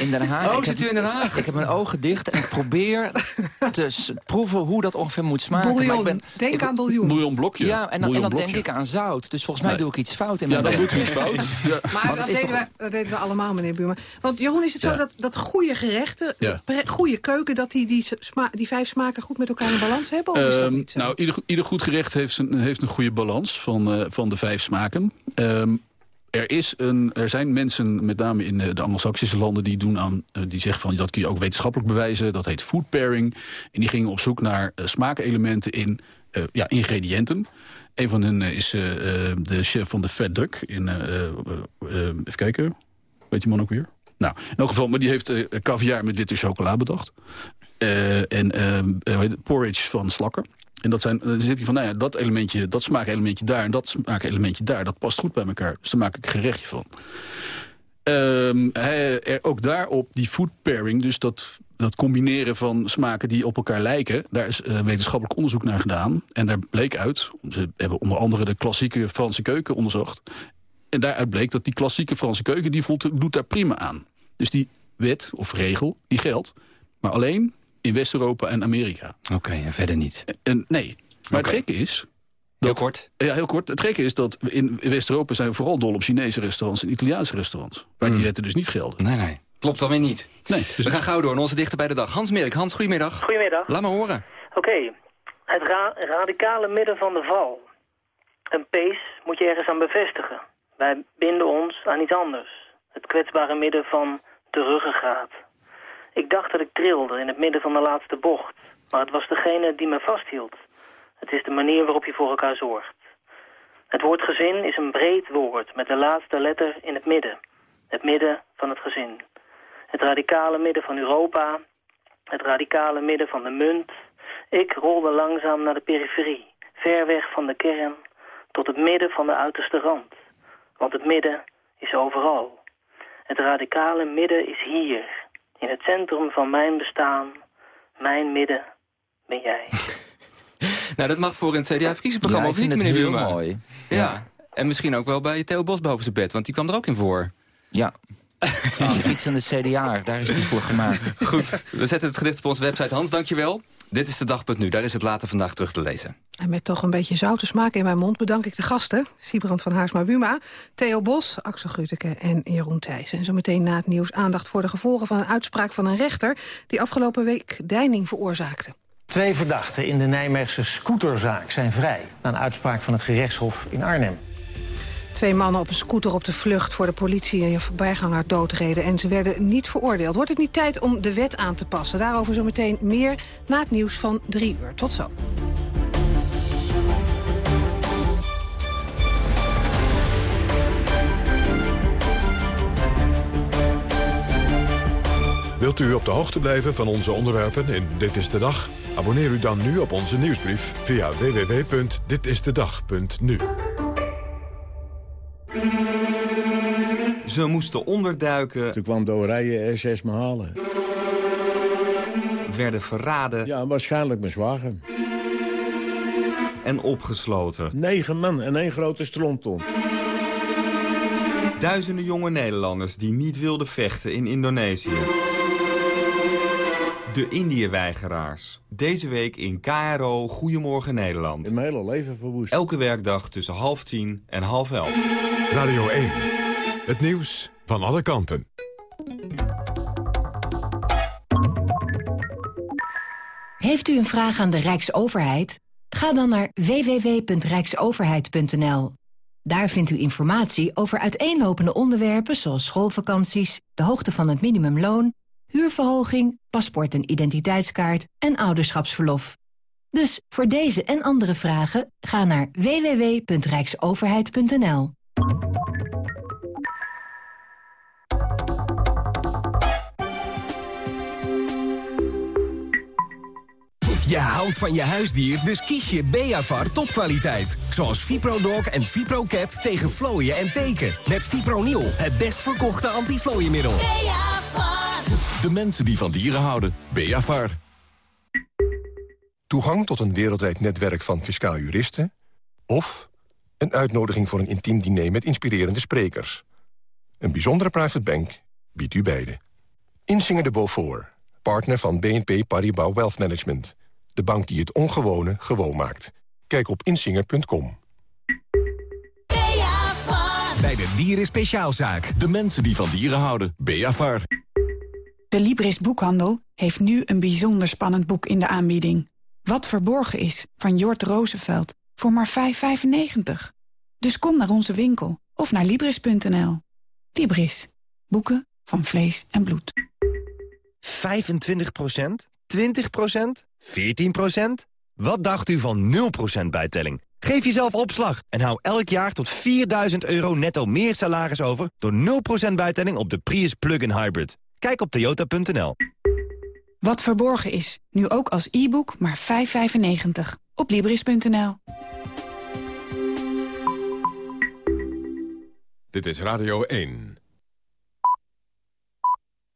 in Den Haag. Oh, ik zit heb- u in Den Haag? Ik heb mijn ogen dicht en ik probeer te proeven hoe dat ongeveer moet smaken. Maar Bouillon. ik ben, Denk ik- aan bouillon. Bouillonblokje. Ja, en dan, en dan denk ik aan zout. Dus volgens mij Nee. doe ik iets fout in Ja, mijn dan bed. doet u iets fout. Ja. Maar dat deden, toch- we, dat deden we allemaal, meneer Buurman. Want Jeroen, is het zo Ja. dat, dat goede gerechten, Ja. pre- goede keuken... dat die, die, sma- die vijf smaken goed met elkaar in balans hebben? Of is dat Ehm, niet zo? nou, ieder, ieder goed gerecht heeft een, heeft een goede balans van, eh, van de vijf smaken. Ehm, er, is een, er zijn mensen, met name in eh, de Anglo-Saxische landen... die, doen aan, eh, die zeggen van dat kun je ook wetenschappelijk bewijzen. Dat heet food pairing. En die gingen op zoek naar eh, smaakelementen in ja, ingrediënten. Een van hen is de chef van de Fat Duck. In, even kijken, weet die man ook weer? Nou, in elk geval, maar die heeft caviar met witte chocola bedacht. En porridge van slakken. En dat zijn, dan zit hij van, nou ja, dat elementje, dat smaakelementje daar en dat smaakelementje daar, dat past goed bij elkaar. Dus daar maak ik een gerechtje van. Ehm, er, ook daarop die food pairing, dus dat, dat combineren van smaken die op elkaar lijken, daar is eh, wetenschappelijk onderzoek naar gedaan. En daar bleek uit, ze hebben onder andere de klassieke Franse keuken onderzocht. En daaruit bleek dat die klassieke Franse keuken, die voldoet doet daar prima aan. Dus die wet of regel, die geldt. Maar alleen in West-Europa en Amerika. Oké, en verder niet. En, nee. Maar het gekke is... Heel kort. Ja, heel kort. Het gekke is dat we in West-Europa zijn we vooral dol op Chinese restaurants en Italiaanse restaurants. Waar die wetten dus niet gelden. Nee, nee. Klopt dan weer niet. Nee. Dus We gaan gauw door naar onze dichter bij de dag. Hans Merk. Hans, goedemiddag. Goedemiddag. Laat maar horen. Oké, het ra- radicale midden van de val. Een pees moet je ergens aan bevestigen. Wij binden ons aan iets anders. Het kwetsbare midden van de ruggengraat. Ik dacht dat ik trilde in het midden van de laatste bocht. Maar het was degene die me vasthield. Het is de manier waarop je voor elkaar zorgt. Het woord gezin is een breed woord met de laatste letter in het midden. Het midden van het gezin. Het radicale midden van Europa. Het radicale midden van de munt. Ik rolde langzaam naar de periferie. Ver weg van de kern. Tot het midden van de uiterste rand. Want het midden is overal. Het radicale midden is hier. In het centrum van mijn bestaan. Mijn midden ben jij. Nou, dat mag voor in het CDA-verkiezingsprogramma, Ja, of niet, meneer het heel Buma? mooi. Ja. En misschien ook wel bij Theo Bos boven zijn bed, want die kwam er ook in voor. Ja. De fietsende CDA, daar is die voor gemaakt. Goed, we zetten het gedicht op onze website. Hans, dankjewel. Dit is de dag.nu, daar is het later vandaag terug te lezen. En met toch een beetje zoute smaak in mijn mond bedank ik de gasten. Siebrand van Haarsma-Buma, Theo Bos, Axel Gruteke en Jeroen Thijssen. En zometeen na het nieuws aandacht voor de gevolgen van een uitspraak van een rechter... die afgelopen week deining veroorzaakte. Twee verdachten in de Nijmeegse scooterzaak zijn vrij... na een uitspraak van het gerechtshof in Arnhem. Twee mannen op een scooter op de vlucht voor de politie en een voorbijganger doodreden. En ze werden niet veroordeeld. Wordt het niet tijd om de wet aan te passen? Daarover zometeen meer na het nieuws van drie uur. Tot zo. Wilt u op de hoogte blijven van onze onderwerpen in Dit is de Dag? Abonneer u dan nu op onze nieuwsbrief via www.ditistedag.nu. Ze moesten onderduiken. Toen kwam de Oranje SS me halen. Werden verraden. Ja, waarschijnlijk mijn zwager. En opgesloten. Negen man en één grote stronton. Duizenden jonge Nederlanders die niet wilden vechten in Indonesië. De Indiëweigeraars. Deze week in KRO Goedemorgen Nederland. In mijn hele leven verwoest. Elke werkdag tussen half tien en half elf. Radio 1. Het nieuws van alle kanten. Heeft u een vraag aan de Rijksoverheid? Ga dan naar www.rijksoverheid.nl. Daar vindt u informatie over uiteenlopende onderwerpen zoals schoolvakanties, de hoogte van het minimumloon, huurverhoging, paspoort en identiteitskaart en ouderschapsverlof. Dus voor deze en andere vragen ga naar www.rijksoverheid.nl. Je houdt van je huisdier, dus kies je Beavar topkwaliteit. Zoals ViproDog en ViproCat tegen vlooien en teken. Met Fipronil, het best verkochte antiflooiemiddel. Beavar. De mensen die van dieren houden. Beavar. Toegang tot een wereldwijd netwerk van fiscaal juristen... of een uitnodiging voor een intiem diner met inspirerende sprekers. Een bijzondere private bank biedt u beide. Insinger de Beaufort, partner van BNP Paribas Wealth Management. De bank die het ongewone gewoon maakt. Kijk op insinger.com. Bij de Dieren Speciaalzaak. De mensen die van dieren houden. Beavar. De Libris Boekhandel heeft nu een bijzonder spannend boek in de aanbieding. Wat verborgen is, van Jort Roosevelt, voor maar 5,95. Dus kom naar onze winkel of naar Libris.nl. Libris. Boeken van vlees en bloed. 25% 20% 14% Wat dacht u van 0% bijtelling? Geef jezelf opslag en hou elk jaar tot 4000 euro netto meer salaris over... door 0% bijtelling op de Prius Plug-in Hybrid. Kijk op toyota.nl. Wat verborgen is, nu ook als e-book maar 5,95. Op Libris.nl. Dit is Radio 1.